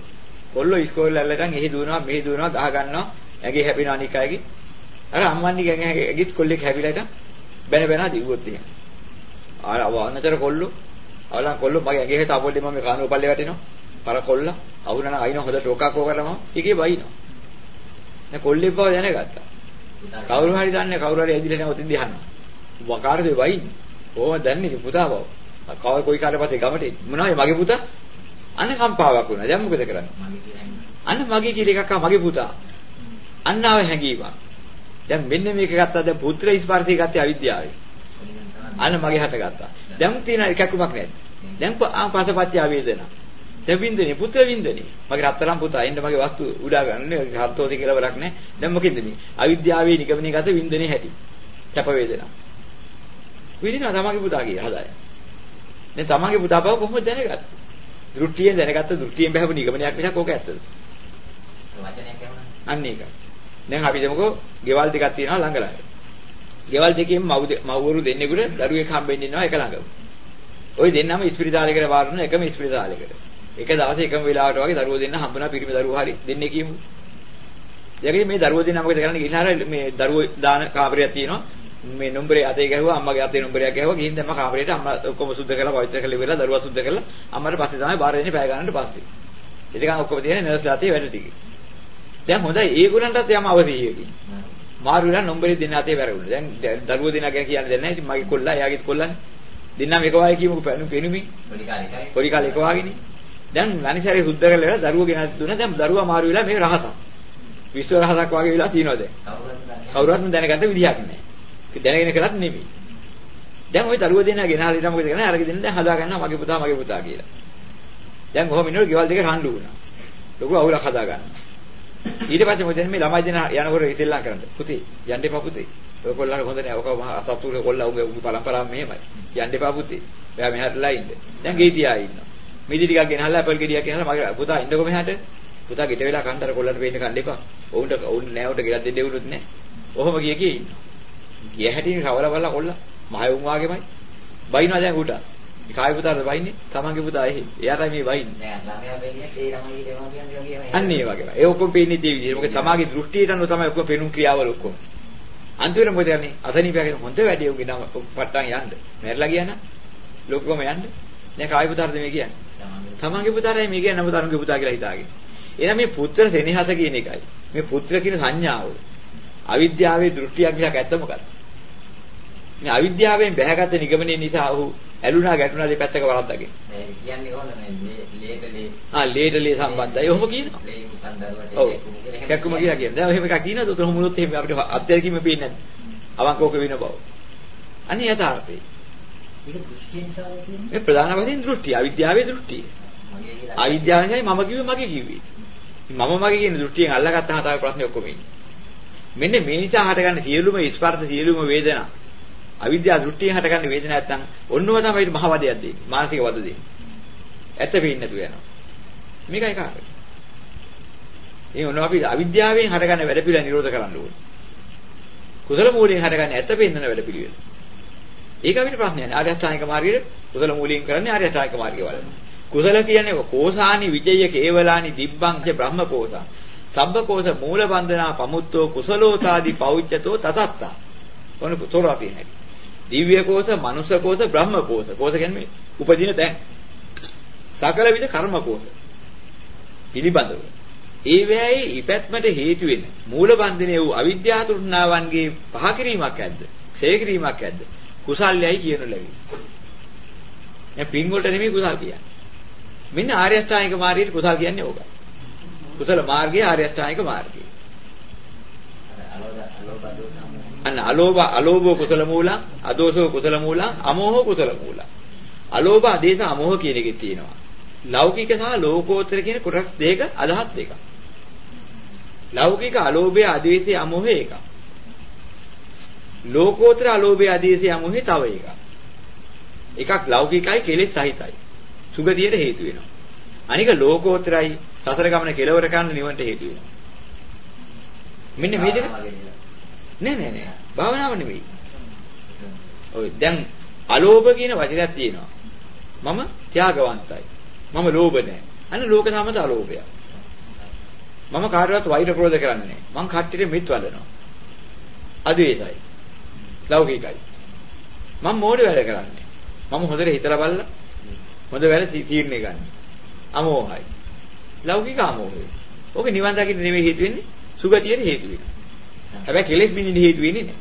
කොල්ලෝ ඉස්කෝලේ ඇල්ලටන් එහි දුවනවා මෙහි දුවනවා ගහ ගන්නවා. ඇගේ හැපෙනවා අනික අයගේ අර අම්මන්ඩි ගෑන් ඇගිත් කොල්ලෙක් හැපිලාට බැන බැන දිව්වොත් එහෙම. ආර වන්නතර කොල්ලෝ. අවලන් කොල්ලෝ මගේ ඇගේ හිත අපොල්ලේ මම කානුව පල්ලේ වැටෙනවා. පර කොල්ලා අහුනන අයින හොඳ ටෝකක් කෝකරම ඒකේ බයිනවා. දැන් කොල්ලෙක් බව දැනගත්තා. කවුරු හරි දන්නේ කවුරු හරි ඇදිලා නැවත දිහනවා වකාරද වයින්නේ කොහොමද දන්නේ පුතා බව? කවර කොයි කාලේ පස්සේ ගමට මොනවද මගේ පුතා? අන්න කම්පාවක් වුණා. දැන් මොකද කරන්නේ? අන්න මගේ කියලා එකක් මගේ පුතා. අන්න ආව හැංගීමක් දැන් මෙන්න මේක ගත්තා. දැන් පුත්‍ර ස්පර්ශය ගත්තේ අවිද්‍යාවයි අන්න මගේ හට ගත්තා. දැන් තියෙන එකක්මක් නැද්ද දැන් පසපත්‍ය වේදනා දැන් වින්දනේ. පුත්‍ර වින්දනේ. මගේ රත්තරන් පුතා. එන්න මගේ වස්තු උඩා ගන්න හත්තෝති කියලා වරක් නැහැ. දැන් මොකෙන්ද මේ? අවිද්‍යාවේ නිගමනයේ ගත වින්දනේ හැටි. කැප වේදනා. විඳිනවා තමගේ පුතා කියලා හදාය දැන් තමගේ පුතා බව කොහොමද දැනගත්තේ? දෘෂ්ටියෙන් දැනගත්ත දෘෂ්ටියෙන් බහැපු නිගමනයක් මිසක් ඕක ඇත්තද? අන්න ඒකයි දැන් අපි හිතමුකෝ ගෙවල් දෙකක් තියෙනවා ළඟ ළඟ ගෙවල් දෙකෙන් මව් මව්වරු දෙන්නෙකුට දරුවෙක් හම්බෙන්න ඉන්නවා එක ළඟම. ওই දෙන්නම ඉස්පිරිතාලයකට වාරන එකම ඉස්පිරිතාලයකට එක දවසේ එකම වෙලාවට වගේ දරුවෝ දෙන්න හම්බුණා පිරිමි දරුවෝ හරි දෙන්නේ කියමු. ඊයගේ මේ දරුවෝ දෙන්න මොකද කරන්නේ? අර මේ දරුවෝ දාන කාමරයක් තියෙනවා. මේ නම්බරේ අතේ ගැහුවා අම්මගේ අතේ නම්බරයක් ගැහුවා ගිහින් දැම්ම කාමරේට අම්මා ඔක්කොම සුද්ධ කරලා පවිත්‍ර කරලා ඉවරලා දරුවා සුද්ධ කරලා අම්මට පස්සේ තමයි බාර දෙන්නේ පැය ගන්නට පස්සේ. එතකන් ඔක්කොම තියෙන්නේ නර්ස් අතේ වැඩ ටික. දැන් හොඳයි ඒගොල්ලන්ටත් යම් අවධියකින්. මාරු වෙලා නම්බරේ දෙන්න අතේ වැරුණා. දැන් දරුවෝ දෙන්න ගැන කියන්න දෙන්නේ නැහැ. ඉතින් මගේ කොල්ලා එයාගේත් කොල්ලානේ. දෙන්නම එක වාගේ කියමුකෝ පෙනුමි. පොඩි කාලේ එකයි පොඩි කාලේ එක වාගේනේ. දැන් අනිසාරේ සුද්ධ කරලා ඉවරලා දරුවෝ ගෙනත් දුන්නා. දැන් දරුවා මාරු වෙලා මේ රහසක්. විශ්ව රහසක් වගේ වෙලා තියෙනවා දැන්. කවුරුත් දැනගන්න විදිහක් නැහැ. දැනගෙන කළත් නෙමෙයි. දැන් ওই දරුවෝ දෙන්නා ගෙනහලා ඉන්න මොකද කරන්නේ? අරගෙන දෙන්න දැන් හදා ගන්නවා මගේ පුතා මගේ පුතා කියලා. දැන් කොහොම ඉන්නවද ගෙවල් දෙක රණ්ඩු වුණා. ලොකු අවුලක් හදා ගන්නවා. ඊට පස්සේ මොකද මේ ළමයි දෙන යනකොට ඉතිල්ලම් කරන්න. පුතේ යන්න එපා පුතේ. ඔය කොල්ලන්ට හොඳ නෑ. ඔක මහා අසතුරු කොල්ලා උගේ උගේ පරම්පරාව මෙහෙමයි. යන්න එපා පුතේ. එයා මෙහාටලා ඉන්න. දැන් ගේ තියා ඉන්නවා. මිදි ටිකක් ගෙනහල්ලා ඇපල් ගෙඩියක් ගෙනහල්ලා මගේ පුතා ඉන්නකො මෙහාට. පුතා ගෙට වෙලා කන්තර කොල්ලන්ට වෙන්න කන්න එපා. ඔවුන්ට ඔවුන් නෑවට ගෙඩක් දෙන්න දෙවුනුත් නෑ. ඔහොම ගිය කී ඉන්නවා. ගිය හැටින් රවල බලලා කොල්ලා මහයුන් වාගේමයි. බයිනවා දැන් උට. කායි පුතාද බයින්නේ? තමන්ගේ පුතා එහෙ. එයාටයි මේ බයින්නේ. නෑ ළමයා වෙන්නේ ඒ වගේ අන්න ඒ ඔක්කොම පේන්නේ ඒ විදිහට. මොකද තමාගේ දෘෂ්ටියට අනුව තමයි ඔක්කොම පෙනුම් ක්‍රියාවල ඔක්කොම. අන්තිමට මොකද යන්නේ? අතනිපයගෙන හොඳ වැඩේ උගේ නම පට්ටන් යන්න. මැරලා ගියා නම් ලොකුකම යන්න. දැන් කායි පුතාද මේ කියන්නේ? තමන්ගේ පුතාරයි මේ කියන්නේ නමුත් අනුගේ පුතා කියලා හිතාගෙන. එහෙනම් මේ පුත්‍ර සෙනෙහස කියන එකයි. මේ පුත්‍ර කියන සංඥාව. අවිද්‍යාවේ දෘෂ්ටියක් මිසක් ඇත්ත මොකක්ද? මේ අවිද්‍යාවෙන් බැහැගත් නිගමනයේ නිසා ඔහු ඇලුනා ගැටුණා දෙපැත්තක වරද්දාගෙන. නෑ කියන්නේ කොහොමද මේ ලේට ලේ ආ ලේට ලේ සම්බන්ධයි. ඔහොම කියනවා. ඔව්. කැක්කුම කියලා කියන්නේ. දැන් එහෙම එකක් කියනද උතර මුලොත් එහෙම අපිට අත්‍යවශ්‍යම පේන්නේ නැද්ද? අවංකවක වෙන බව. අනේ යථාර්ථය. ඒක දෘෂ්ටිය නිසා තියෙන්නේ. මේ ප්‍රධාන වශයෙන් දෘෂ්ටි, අවිද්‍යාවේ කියලා අවිද්‍යාව නිසායි මම කිව්වේ මගේ කිව්වේ. මම මගේ කියන දෘෂ්ටියෙන් අල්ලගත්තාම තමයි ප්‍රශ්නේ ඔක්කොම ඉන්නේ. මෙන්න මේ නිසා හටගන්න සියලුම ස්පර්ශ සියලුම වේදනා අවිද්‍යාව දෘෂ්ටියෙන් හටගන්න වේදනාවක් නැත්තම් ඔන්නව තමයි මහ වදයක් දෙන්නේ. මානසික වද දෙන්නේ. ඇත්ත පේන්නේ නැතුව යනවා. මේකයි කාරණේ. ඒ ඔන්න අපි අවිද්‍යාවෙන් හටගන්න වැඩ පිළිවෙල නිරෝධ කරන්න ඕනේ. කුසල මූලයෙන් හටගන්න ඇත්ත පෙන්වන වැඩ පිළිවෙල. ඒක අපිට ප්‍රශ්නයක් නෑ. ආර්ය අෂ්ටාංගික මාර්ගයේ කුසල මූලයෙන් කරන්නේ ආර්ය අෂ්ටාංගික මාර්ගය වල. කුසල කියන්නේ කෝසානි විජය කේවලානි දිබ්බං ච බ්‍රහ්ම කෝසා. සබ්බ කෝස මූල බන්ධනා පමුත්තෝ කුසලෝතාදි පෞච්ඡතෝ තතත්තා. ඔන්න තෝරා තියෙන හැටි. දිව්‍ය කෝස, මනුෂ්‍ය කෝස, බ්‍රහ්ම කෝස. කෝස කියන්නේ මේ උපදින තැන්. සකල විද කර්ම කෝස. පිළිබඳව. ඒ වේයි ඉපැත්මට හේතු වෙන මූල බන්ධනයේ වූ අවිද්‍යා තෘෂ්ණාවන්ගේ පහ කිරීමක් ඇද්ද? ක්ෂය කිරීමක් ඇද්ද? කුසල්යයි කියනු ලැබේ. දැන් පින් වලට නෙමෙයි කුසල් කියන්නේ. මෙන්න ආර්ය අෂ්ටාංගික මාර්ගයේ කුසල් කියන්නේ ඕකයි. කුසල මාර්ගය ආර්ය අෂ්ටාංගික මාර්ගය. අන්න අලෝභ අලෝභෝ කුසල මූලං අදෝසෝ කුසල මූලං අමෝහෝ කුසල මූලං. අලෝභ ආදේශ අමෝහ කියන එකේ තියෙනවා. ලෞකික සහ ලෝකෝත්තර කියන කොටස් දෙක අදහස් දෙක ලෞකික අලෝභය ආදේශය අමෝහය එක ලෝකෝත්තර අලෝභය ආදේශය අමෝහය තව එකක්. එකක් ලෞකිකයි කෙලෙස් සහිතයි. සුගතියට හේතු වෙනවා. අනික ලෝකෝත්තරයි සතර ගමන කෙලවර කරන්න නිවන්ට හේතු වෙනවා. මෙන්න මේ දෙක නෑ නෑ නෑ. භාවනාව නෙවෙයි. ඔය දැන් අලෝභ කියන වචනයක් තියෙනවා. මම ත්‍යාගවන්තයි. මම ලෝභ නැහැ. අන්න ලෝක සමත අලෝභය. මම කාටවත් වෛර ප්‍රෝධ කරන්නේ නැහැ. මං කට්ටියට මිත් වදනවා. අද්වේතයි. ලෞකිකයි. මම මෝඩ වැඩ කරන්නේ. මම හොඳට හිතලා බලලා හොඳ වැඩ තීරණය ගන්න. අමෝහයි. ලෞකික අමෝහය. ඕක නිවන් දකින්න නෙමෙයි හේතු වෙන්නේ. සුගතියට හේතු වෙන්නේ. හැබැයි කෙලෙස් බින්දින්න හේතු වෙන්නේ නැහැ.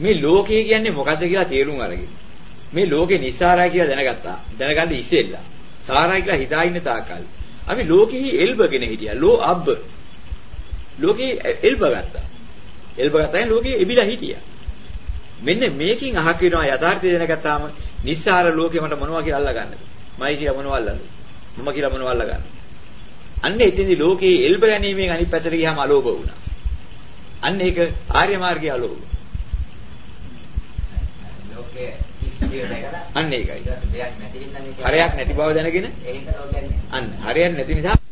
මේ ලෝකය කියන්නේ මොකද්ද කියලා තේරුම් අරගෙන. මේ ලෝකේ නිස්සාරයි කියලා දැනගත්තා. දැනගන්න ඉස්සෙල්ලා. සාරයි කියලා හිතා ඉන්න තාකල්. අපි ලෝකෙහි එල්බගෙන හිටියා. ලෝ අබ්බ. ලෝකේ එල්බ ගත්තා. එල්බ ගත්තාම ලෝකේ එබිලා හිටියා. මෙන්න මේකින් අහක් වෙනවා යථාර්ථය දැනගත්තාම නිස්සාර ලෝකේ මට මොනවා කියලා අල්ලගන්නද? මයි කියලා මොනවා අල්ලන්නද? මම කියලා මොනවා අල්ලගන්නද? අන්න එතෙන්දී ලෝකේ එල්බ ගැනීමෙන් අනිත් පැත්තට ගියාම අලෝභ වුණා. අන්න ඒක ආර්ය මාර්ගයේ අලෝභ. ලෝකයේ අන්න ඒකයි. හරයක් නැති බව දැනගෙන. අන්න හරයක් නැති නිසා